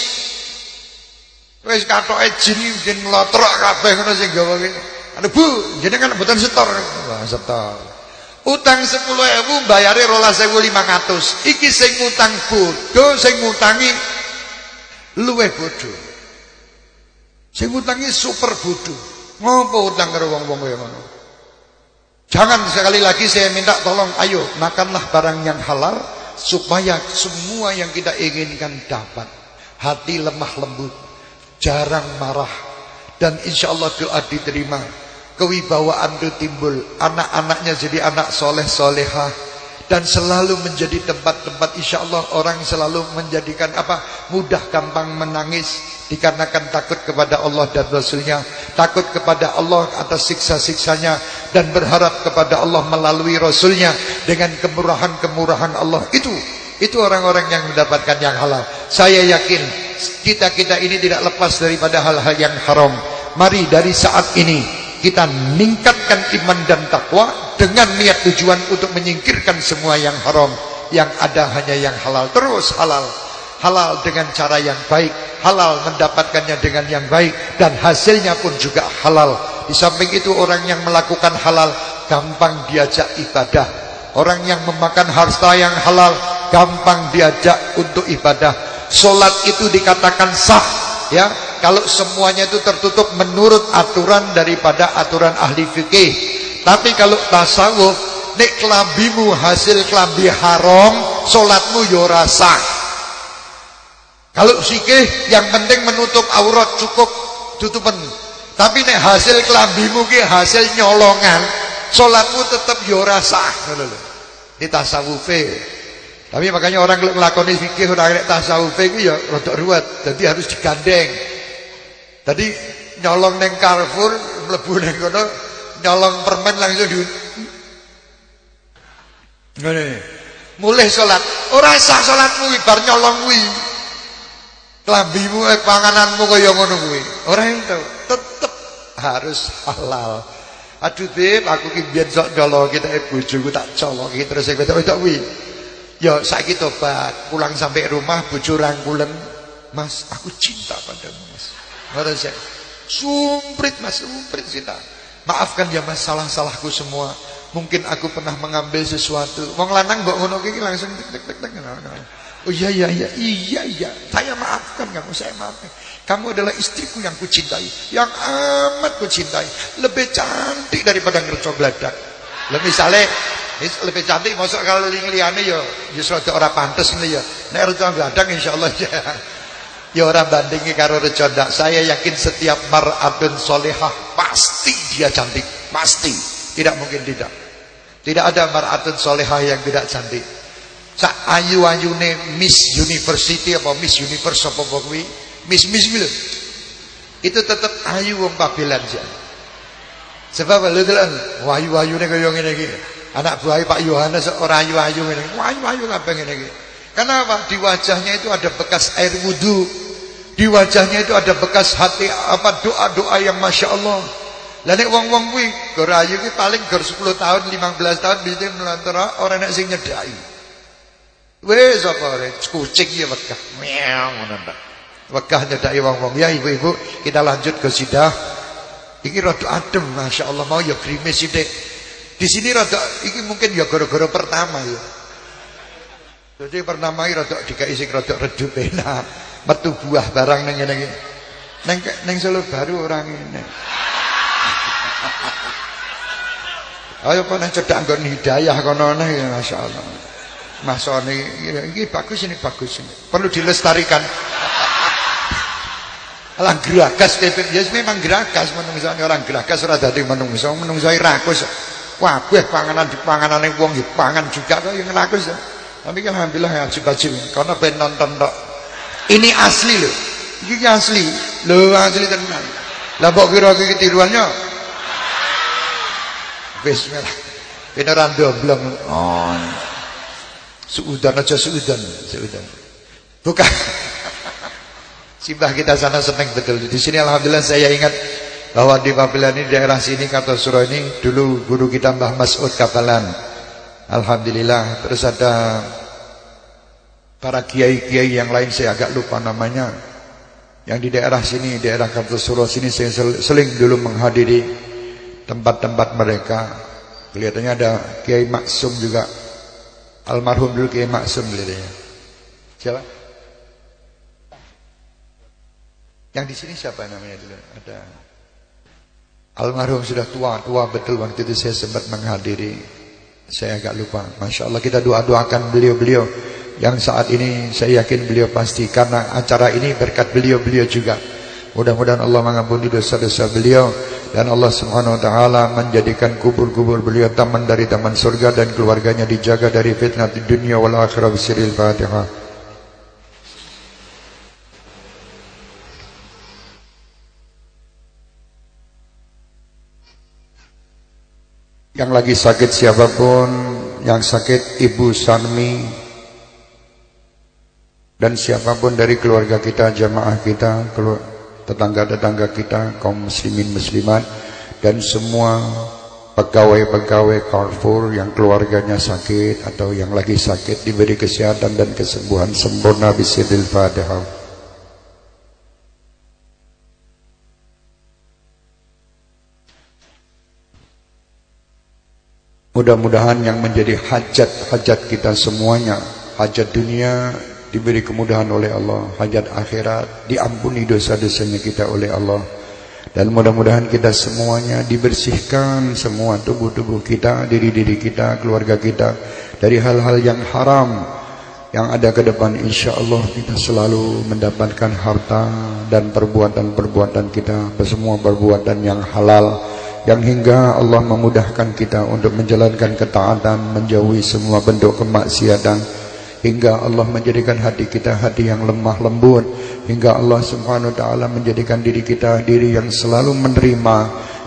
Wis katoke jin jin lotrok kabeh ngono sing gawe ngene. Aduh Bu, jenengan mboten setor. Wah, setor. Utang 10.000 bayare 12.500. Iki sing utang bodho, sing ngutangi luwih bodho. Sing ngutangi super bodho. Ngopo utang karo wong-wong kaya ngono? Jangan sekali lagi saya minta tolong ayo makanlah barang yang halal supaya semua yang kita inginkan dapat. Hati lemah lembut, jarang marah dan insya Allah doa diterima kewibawaan itu timbul anak-anaknya jadi anak soleh solehah dan selalu menjadi tempat-tempat insya Allah orang selalu menjadikan apa mudah gampang menangis. Dikarenakan takut kepada Allah dan Rasulnya takut kepada Allah atas siksa-siksanya dan berharap kepada Allah melalui Rasulnya dengan kemurahan-kemurahan Allah. Itu itu orang-orang yang mendapatkan yang halal. Saya yakin kita-kita ini tidak lepas daripada hal-hal yang haram. Mari dari saat ini kita meningkatkan iman dan takwa dengan niat tujuan untuk menyingkirkan semua yang haram yang ada hanya yang halal terus halal. Halal dengan cara yang baik halal mendapatkannya dengan yang baik dan hasilnya pun juga halal. Di samping itu orang yang melakukan halal gampang diajak ibadah. Orang yang memakan harta yang halal gampang diajak untuk ibadah. Solat itu dikatakan sah ya kalau semuanya itu tertutup menurut aturan daripada aturan ahli fikih. Tapi kalau tasawuf, nek kelambimu hasil kelambi haram, solatmu yo ya rasa. Kalau fikih yang penting menutup aurat cukup tutupan. Tapi nek hasil kelambimu ki hasil nyolongan, solatmu tetap yo ya rasa. Ini tasawuf. Tapi makanya orang ngelakoni fikih ora nek tasawuf iki ya rada ruwet, jadi harus digandeng. Tadi nyolong neng Carrefour, mlebu neng kono, nyolong permen langsung di. Mulai salat, ora sah salatmu bar nyolong kuwi. Klambimu eh pangananmu kaya ngono kuwi. Ora itu, tetep harus halal. Aduh Bib, aku ki biyen sok nyolongi tak bojoku tak coloki terus aku tak kuwi. Ya saiki tobat, pulang sampai rumah bojo rangkulen, Mas, aku cinta padamu. Ngoten saya. Sumprit Mas, sumprit kita. Maafkan ya Mas salah-salahku semua. Mungkin aku pernah mengambil sesuatu. Wong lanang mbok ngono iki langsung tek tek tek Oh iya iya iya iya iya. Saya maafkan kamu, saya maafkan. Kamu adalah istriku yang kucintai, yang amat kucintai, lebih cantik daripada ngerco gladak. Lah misale lebih cantik masuk kalau liyane ya justru rada ora pantes ngene ya. Nek reca gadang insyaallah ya. Ya orang bandingi karo ndak. Saya yakin setiap mar'atun solehah pasti dia cantik, pasti. Tidak mungkin tidak. Tidak ada mar'atun solehah yang tidak cantik. Sak ayu-ayune Miss University apa Miss Universe apa kuwi? Miss Miss kuwi Itu tetap ayu wong pabelan aja. Sebab lho wayu-wayune kaya ngene iki. Anak buah Pak Yohanes ora ayu-ayu ngene. Wayu-ayu kabeh ngene iki. Kenapa? Di wajahnya itu ada bekas air wudhu. Di wajahnya itu ada bekas hati apa doa-doa yang masya Allah. Lah nek wong-wong kuwi gor ayu ki paling gor 10 tahun, 15 tahun bisa melantara orang nek sing nyedai. Wes apa ore kucing ya wegah. Meow ngono ta. Wegah nyedai wong-wong. Ya ibu-ibu, kita lanjut ke sidah. Iki rada adem masya Allah mau ya grimis sithik. Di sini rada iki mungkin ya gara-gara pertama ya. Jadi pertama iki rada dikai sing rada redup enak. Metu buah barang ning ngene iki. Ning ning Solo baru orang ini. (laughs) Ayo kono cedak nggon hidayah kono neh ya masyaallah. Masone iki bagus ini bagus ini. Perlu dilestarikan. (laughs) Alah geragas kepit ya memang geragas menungso orang geragas ora dadi menungso menungso rakus. Kabeh panganan di panganane wong ya pangan juga kok yang rakus. Tapi kan alhamdulillah ya ajib-ajib karena ben nonton tok. Ini asli loh. Ini asli. Loh asli tenan. Lah kok kira iki tiruannya? Bismillah. Ben ora ndomblong. Oh. Suudan aja suudan, suudan. Bukan. Simbah kita sana seneng betul. Di sini alhamdulillah saya ingat bahwa di Pabelan ini daerah sini kata surah ini dulu guru kita Mbah Mas'ud Kapalan. Alhamdulillah terus ada para kiai-kiai yang lain saya agak lupa namanya. Yang di daerah sini daerah Kartosuro sini saya seling dulu menghadiri tempat-tempat mereka. Kelihatannya ada Kiai Maksum juga. Almarhum dulu Kiai Maksum kelihatannya. Siapa? Yang di sini siapa namanya dulu? Ada. Almarhum sudah tua tua betul waktu itu saya sempat menghadiri. Saya agak lupa. Masya Allah kita doa-doakan beliau-beliau yang saat ini saya yakin beliau pasti karena acara ini berkat beliau-beliau juga. Mudah-mudahan Allah mengampuni dosa-dosa beliau dan Allah Subhanahu wa taala menjadikan kubur-kubur beliau taman dari taman surga dan keluarganya dijaga dari fitnah di dunia wal akhirah bisiril Fatihah. Yang lagi sakit siapa pun Yang sakit Ibu Sanmi Dan siapa pun dari keluarga kita Jamaah kita Tetangga-tetangga kita Kaum muslimin muslimat Dan semua Pegawai-pegawai Carrefour Yang keluarganya sakit Atau yang lagi sakit Diberi kesehatan dan kesembuhan Sempurna Bismillahirrahmanirrahim Fatihah Mudah-mudahan yang menjadi hajat-hajat kita semuanya Hajat dunia diberi kemudahan oleh Allah. Hajat akhirat. Diampuni dosa-dosanya kita oleh Allah. Dan mudah-mudahan kita semuanya dibersihkan semua tubuh-tubuh kita Diri-diri kita, keluarga kita Dari hal-hal yang haram Yang ada ke depan. Insya Allah kita selalu mendapatkan harta Dan perbuatan-perbuatan kita Semua perbuatan yang halal yang hingga Allah memudahkan kita untuk menjalankan ketaatan, menjauhi semua bentuk kemaksiatan hingga Allah menjadikan hati kita hati yang lemah lembut hingga Allah Subhanahu wa taala menjadikan diri kita diri yang selalu menerima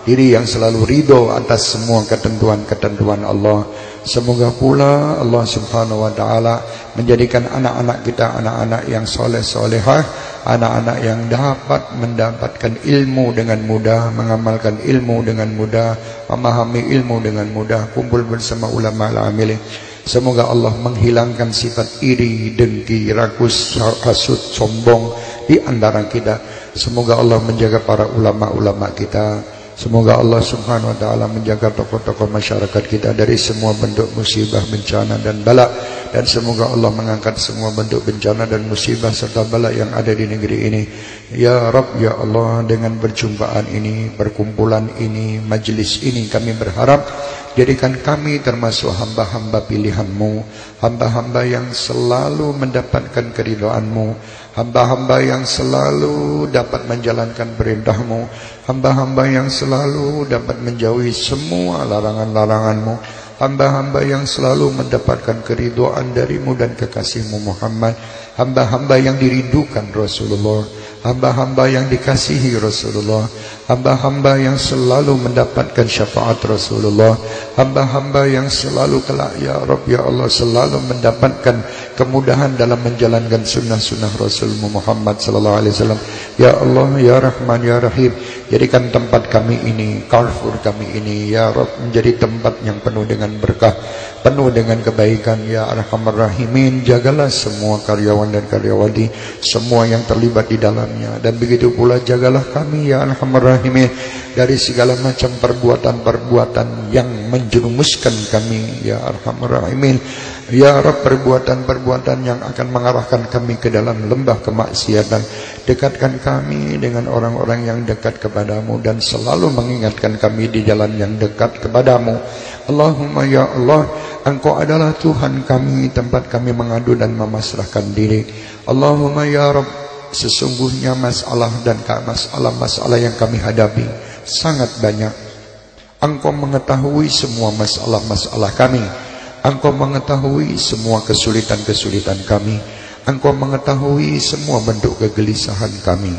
diri yang selalu ridho atas semua ketentuan-ketentuan Allah semoga pula Allah Subhanahu wa taala menjadikan anak-anak kita anak-anak yang soleh solehah anak-anak yang dapat mendapatkan ilmu dengan mudah, mengamalkan ilmu dengan mudah, memahami ilmu dengan mudah, kumpul bersama ulama al-amilin. Semoga Allah menghilangkan sifat iri, dengki, rakus, hasut, sombong di antara kita. Semoga Allah menjaga para ulama-ulama kita. Semoga Allah Subhanahu wa taala menjaga tokoh-tokoh masyarakat kita dari semua bentuk musibah, bencana dan bala dan semoga Allah mengangkat semua bentuk bencana dan musibah serta bala yang ada di negeri ini. Ya Rabb, Ya Allah, dengan perjumpaan ini, perkumpulan ini, majlis ini kami berharap jadikan kami termasuk hamba-hamba pilihanmu, hamba-hamba yang selalu mendapatkan keridoanmu, hamba-hamba yang selalu dapat menjalankan perintahmu, hamba-hamba yang selalu dapat menjauhi semua larangan-laranganmu, hamba-hamba yang selalu mendapatkan keriduan darimu dan kekasihmu Muhammad. Hamba-hamba yang dirindukan Rasulullah. Hamba-hamba yang dikasihi Rasulullah hamba-hamba yang selalu mendapatkan syafaat Rasulullah. Hamba-hamba yang selalu kelak ya Rabb ya Allah selalu mendapatkan kemudahan dalam menjalankan sunnah-sunnah Rasulmu Muhammad sallallahu alaihi wasallam. Ya Allah ya Rahman ya Rahim jadikan tempat kami ini Carrefour kami ini ya Rabb menjadi tempat yang penuh dengan berkah penuh dengan kebaikan. Ya Arhamar Rahimin jagalah semua karyawan dan karyawati semua yang terlibat di dalamnya. Dan begitu pula jagalah kami ya Arhamar Rahimin dari segala macam perbuatan-perbuatan yang menjerumuskan kami ya Arhamar Rahimin. Ya Rab perbuatan-perbuatan yang akan mengarahkan kami ke dalam lembah kemaksiatan. Dekatkan kami dengan orang-orang yang dekat kepadamu Dan selalu mengingatkan kami di jalan yang dekat kepadamu. Allahumma ya Allah Engkau adalah Tuhan kami Tempat kami mengadu dan memasrahkan diri. Allahumma ya Rab Sesungguhnya masalah dan masalah-masalah yang kami hadapi Sangat banyak Engkau mengetahui semua masalah-masalah kami Engkau mengetahui semua kesulitan-kesulitan kami. Engkau mengetahui semua bentuk kegelisahan kami.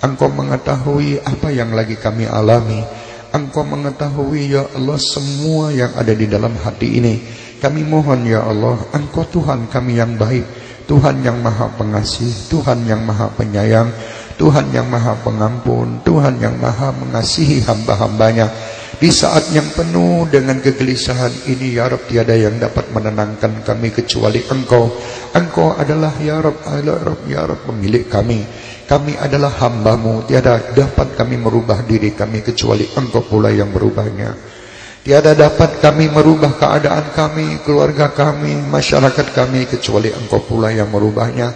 Engkau mengetahui apa yang lagi kami alami. Engkau mengetahui ya Allah semua yang ada di dalam hati ini. Kami mohon ya Allah, Engkau Tuhan kami yang baik, Tuhan yang maha pengasih, Tuhan yang maha penyayang, Tuhan yang maha pengampun, Tuhan yang maha mengasihi hamba-hambanya. Di saat yang penuh dengan kegelisahan ini Ya Rab tiada yang dapat menenangkan kami kecuali Engkau. Engkau adalah Ya Rab, Ya Rab, Ya Rab pemilik kami. Kami adalah hambamu. Tiada dapat kami merubah diri kami kecuali Engkau pula yang merubahnya Tiada dapat kami merubah keadaan kami, keluarga kami, masyarakat kami kecuali Engkau pula yang merubahnya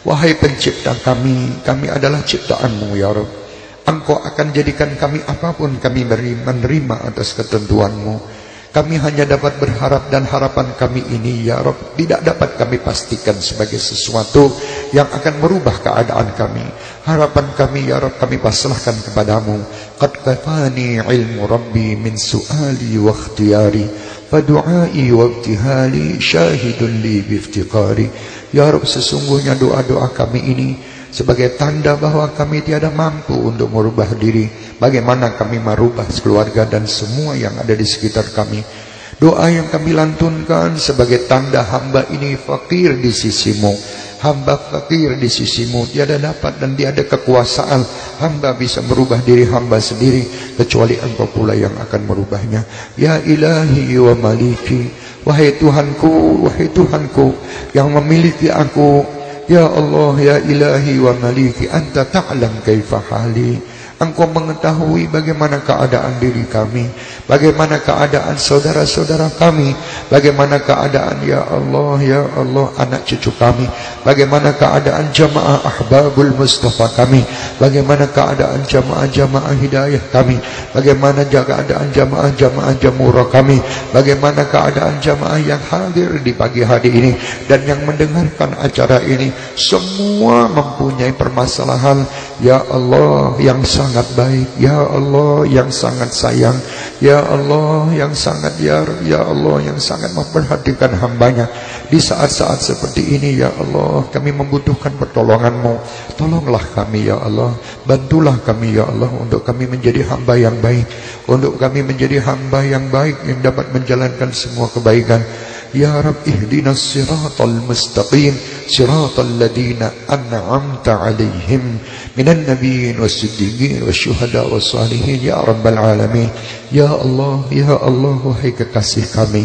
Wahai pencipta kami, kami adalah ciptaanmu Ya Rab Engkau akan jadikan kami apa pun kami menerima atas ketentuanmu. Kami hanya dapat berharap dan harapan kami ini ya Rob tidak dapat kami pastikan sebagai sesuatu yang akan merubah keadaan kami. Harapan kami ya Rob kami pasrahkan kepadamu. Qad kafani ilmu Rabbi min su'ali wa ikhtiyari fa du'ai wa ibtihali syahidun li bi Ya Rob sesungguhnya doa-doa kami ini sebagai tanda bahwa kami tiada mampu untuk merubah diri. Bagaimana kami merubah keluarga dan semua yang ada di sekitar kami. Doa yang kami lantunkan sebagai tanda hamba ini fakir di sisimu. Hamba fakir di sisimu. Tiada dapat dan tiada kekuasaan. Hamba bisa merubah diri hamba sendiri. Kecuali engkau pula yang akan merubahnya. Ya ilahi wa maliki. Wahai Tuhanku, wahai Tuhanku yang memiliki aku Ya Allah, Ya Ilahi wa Maliki, Anta ta'lam kaifa hali. Engkau mengetahui bagaimana keadaan diri kami, bagaimana keadaan saudara-saudara kami, bagaimana keadaan ya Allah, ya Allah anak cucu kami, bagaimana keadaan jamaah ahbabul Mustafa kami, bagaimana keadaan jamaah-jamaah hidayah kami, bagaimana keadaan jamaah-jamaah jamurah kami, bagaimana keadaan jamaah yang hadir di pagi hari ini dan yang mendengarkan acara ini, semua mempunyai permasalahan, ya Allah yang sangat baik Ya Allah yang sangat sayang Ya Allah yang sangat ya, ya Allah yang sangat memperhatikan hambanya. Di saat-saat seperti ini Ya Allah kami membutuhkan pertolonganmu. Tolonglah kami Ya Allah. Bantulah kami Ya Allah Untuk kami menjadi hamba yang baik. Untuk kami menjadi hamba yang baik Yang dapat menjalankan semua kebaikan Ya Rab ihdinas siratal mustaqim Siratal ladina an'amta alaihim Minan nabiyin wa siddiqin wa syuhada wa salihin Ya Rabbal alamin Ya Allah, Ya Allah Wahai kekasih kami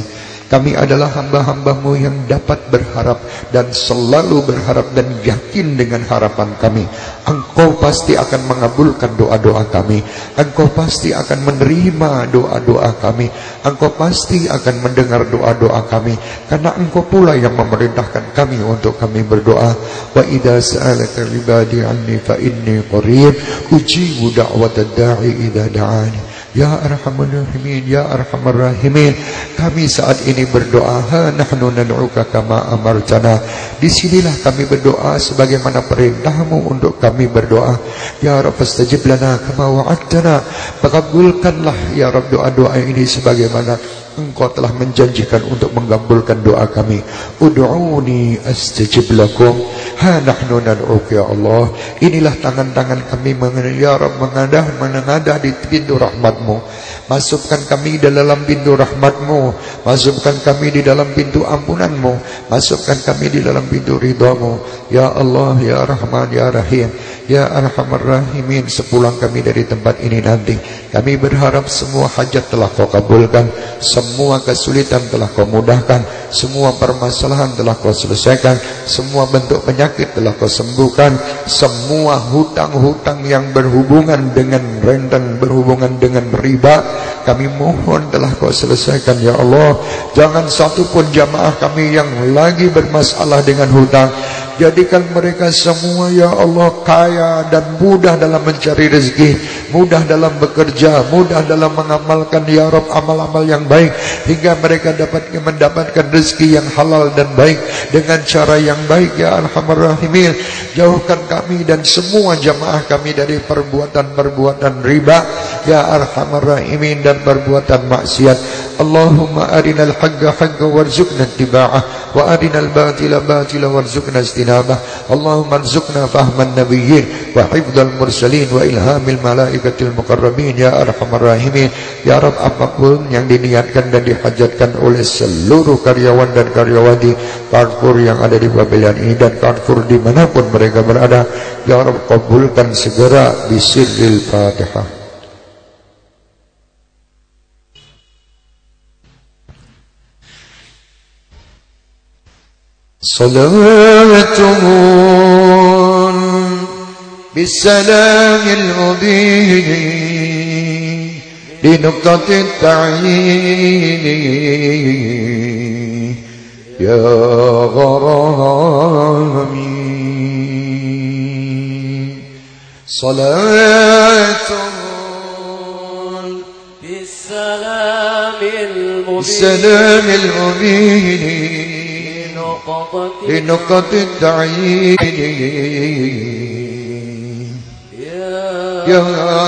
Kami adalah hamba-hambamu yang dapat berharap dan selalu berharap dan yakin dengan harapan kami. Engkau pasti akan mengabulkan doa-doa kami. Engkau pasti akan menerima doa-doa kami. Engkau pasti akan mendengar doa-doa kami. Karena engkau pula yang memerintahkan kami untuk kami berdoa. Wa idha sa'alaka ibadi anni fa inni qarib ujibu da'watad da'i idha da'ani. Ya Arhamar Rahimin Ya Arhamar Rahimin Kami saat ini berdoa ha nahnu nad'uka kama amartana. Disinilah kami berdoa sebagaimana perintahmu untuk kami berdoa. Ya Rabb fastajib lana kama wa'adtana. Pakabulkanlah Ya Rabb doa-doa ini sebagaimana Engkau telah menjanjikan untuk menggabulkan doa kami. Ud'uni astajib lakum. Ha nahnu nad'uka ya Allah. Inilah tangan-tangan kami ya Rabb mengadah menengadah di pintu rahmatmu. Masukkan kami di dalam pintu rahmatmu. Masukkan kami di dalam pintu ampunanmu. Masukkan kami di dalam pintu ridhamu. Ya Allah, Ya Rahman, Ya Rahim. Ya Arhamar Rahimin Sepulang kami dari tempat ini nanti Kami berharap semua hajat telah kau kabulkan Semua kesulitan telah kau mudahkan Semua permasalahan telah kau selesaikan Semua bentuk penyakit telah kau sembuhkan Semua hutang-hutang yang berhubungan dengan rentang Berhubungan dengan riba Kami mohon telah kau selesaikan Ya Allah. Jangan satu pun jamaah kami yang lagi bermasalah dengan hutang. Jadikan mereka semua ya Allah kaya dan mudah dalam mencari rezeki, mudah dalam bekerja, mudah dalam mengamalkan ya Rabb amal-amal yang baik hingga mereka dapat mendapatkan rezeki yang halal dan baik dengan cara yang baik ya Rahimin. Jauhkan kami dan semua jamaah kami dari perbuatan-perbuatan riba ya Rahimin dan perbuatan maksiat. Allahumma arinal haqqa haqqa warzuqna ittiba'ah wa arinal batila batila warzuqna istinabah الإجابة اللهم ارزقنا فهم النبيين وحفظ المرسلين وإلهام الملائكة المقربين يا أرحم الراحمين Ya Rab apapun yang diniatkan dan dihajatkan oleh seluruh karyawan dan karyawati Carrefour yang ada di Babylon ini dan Carrefour dimanapun mereka berada Ya Rab kabulkan segera bisirril fatihah صلاته بالسلام المبين لنقطة التعيين. يا غرامي صلاة بالسلام المبين. بالسلام المبين. لنقطة التعيين يا غرامي.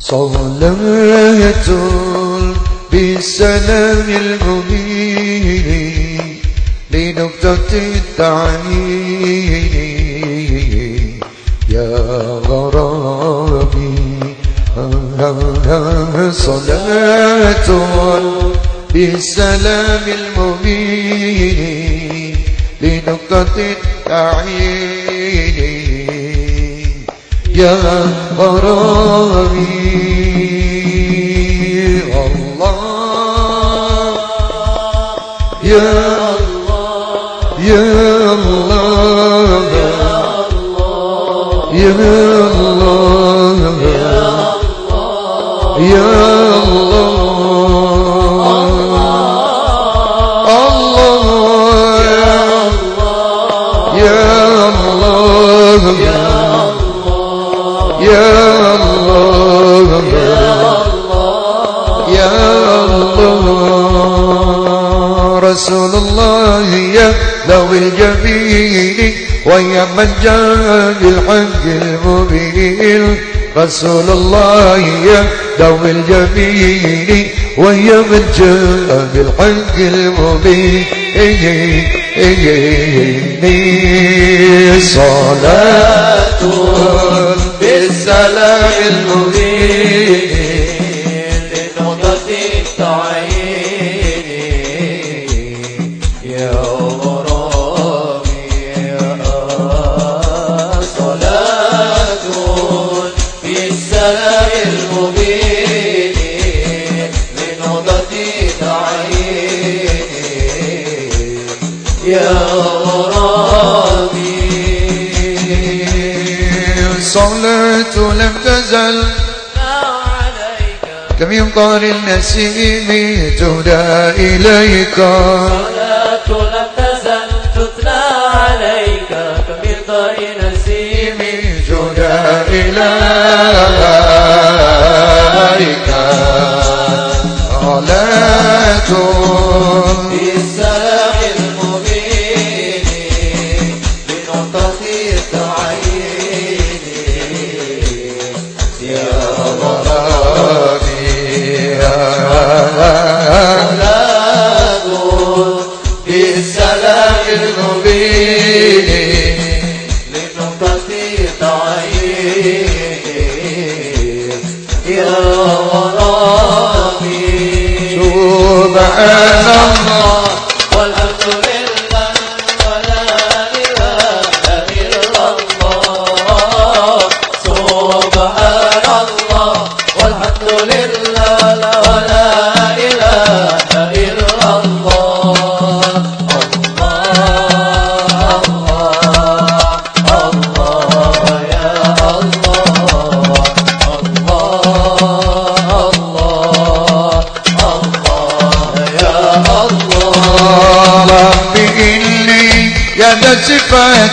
صلاة بالسلام المبين لنقطة التعيين غرامي صلاة بالسلام المبين لنقطة التعيين. يا غرامي الله. يا الله. يا لكن الله يا الله يا الله الله يا الله يا الله يا الله يا الله رسول الله يا ذوي الجميل من جاء بالحق المبين رسول الله يا دوم الجميل ويا من جاء بالحق المبين صلاة بالسلام المبين. الرحمة لم تزل كم يمطر النسيم تهدى إليك. صلاة لم تزل تتلى عليك كم يمطر النسيم تهدى إليك. صلاة بالسلام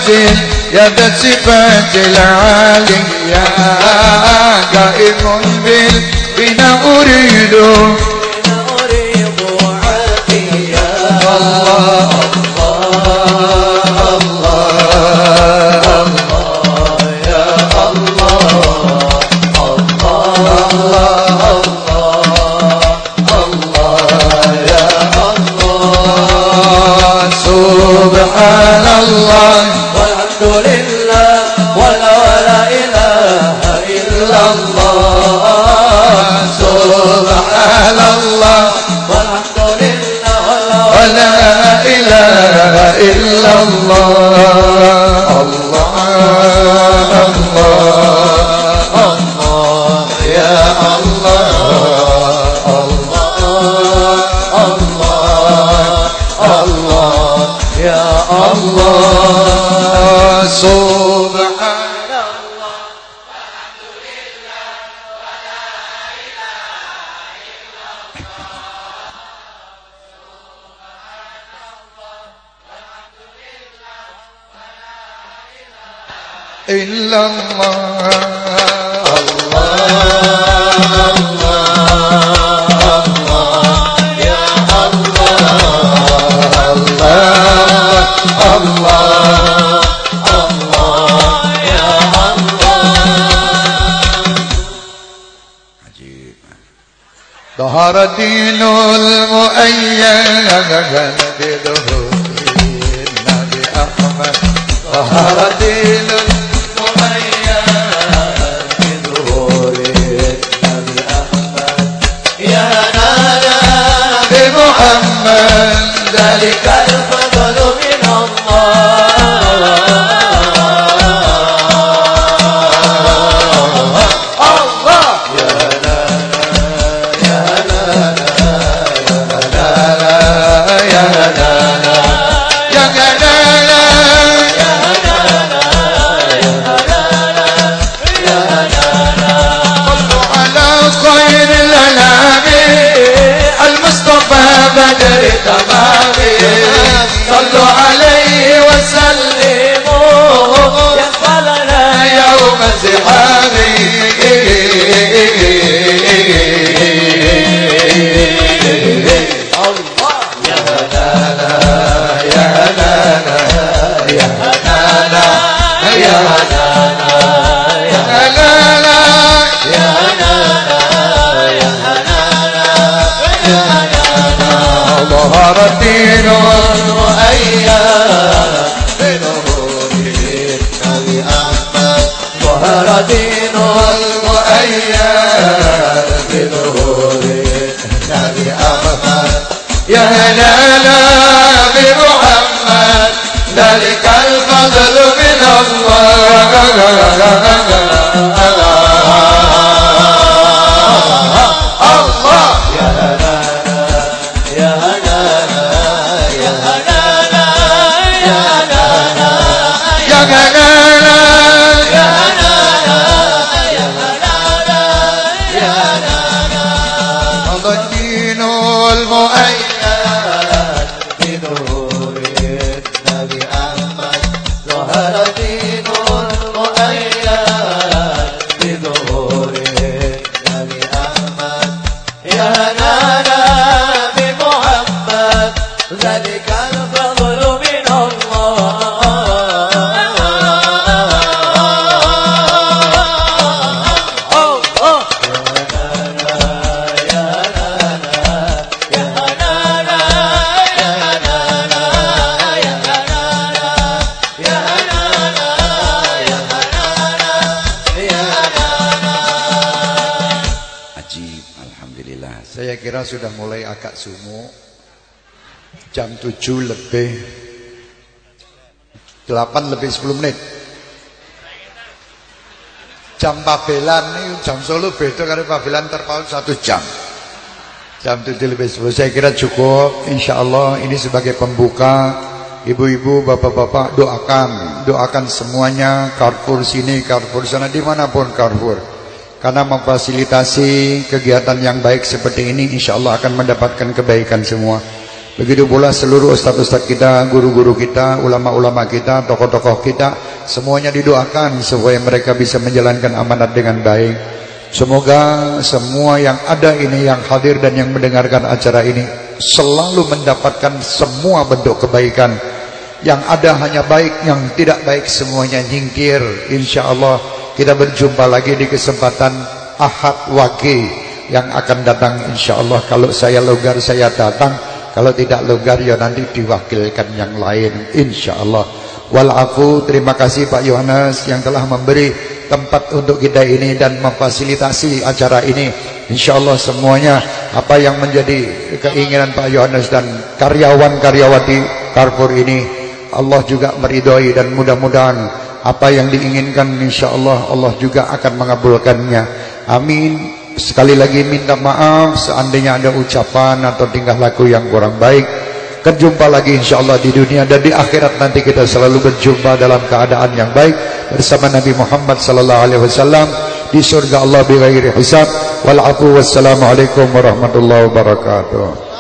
يا ذا الصفات العالية قائم بالبنا أريد corazón. دين المؤيد بلد ظهور النبي أحمد طه دين صلوا عليه وسلموا. يا يوم زحامه ظهرت the Holy 7 lebih 8 lebih 10 menit. Jam Pabelan ini jam Solo beda karena Pabelan terpaut satu jam. Jam 7 lebih 10 saya kira cukup. Insya Allah ini sebagai pembuka. Ibu-ibu, bapak-bapak doakan, doakan semuanya Carrefour sini, Carrefour sana, di mana pun Carrefour. Karena memfasilitasi kegiatan yang baik seperti ini, insya Allah akan mendapatkan kebaikan semua. Begitu pula seluruh ustaz-ustaz kita, guru-guru kita, ulama-ulama kita, tokoh-tokoh kita, semuanya didoakan supaya mereka bisa menjalankan amanat dengan baik. Semoga semua yang ada ini, yang hadir dan yang mendengarkan acara ini, selalu mendapatkan semua bentuk kebaikan. Yang ada hanya baik, yang tidak baik semuanya nyingkir. Insya Allah kita berjumpa lagi di kesempatan Ahad Wage yang akan datang insya Allah. Kalau saya longgar saya datang. Kalau tidak longgar ya nanti diwakilkan yang lain insyaallah. Walafu terima kasih Pak Yohanes yang telah memberi tempat untuk kita ini dan memfasilitasi acara ini. Insyaallah semuanya apa yang menjadi keinginan Pak Yohanes dan karyawan-karyawati Carrefour ini Allah juga meridhoi dan mudah-mudahan apa yang diinginkan insyaallah Allah juga akan mengabulkannya. Amin. Sekali lagi minta maaf seandainya ada ucapan atau tingkah laku yang kurang baik. Berjumpa lagi insyaAllah di dunia dan di akhirat nanti kita selalu berjumpa dalam keadaan yang baik bersama Nabi Muhammad sallallahu alaihi wasallam di surga Allah bi ghairi hisab. Wal wassalamualaikum warahmatullahi wabarakatuh.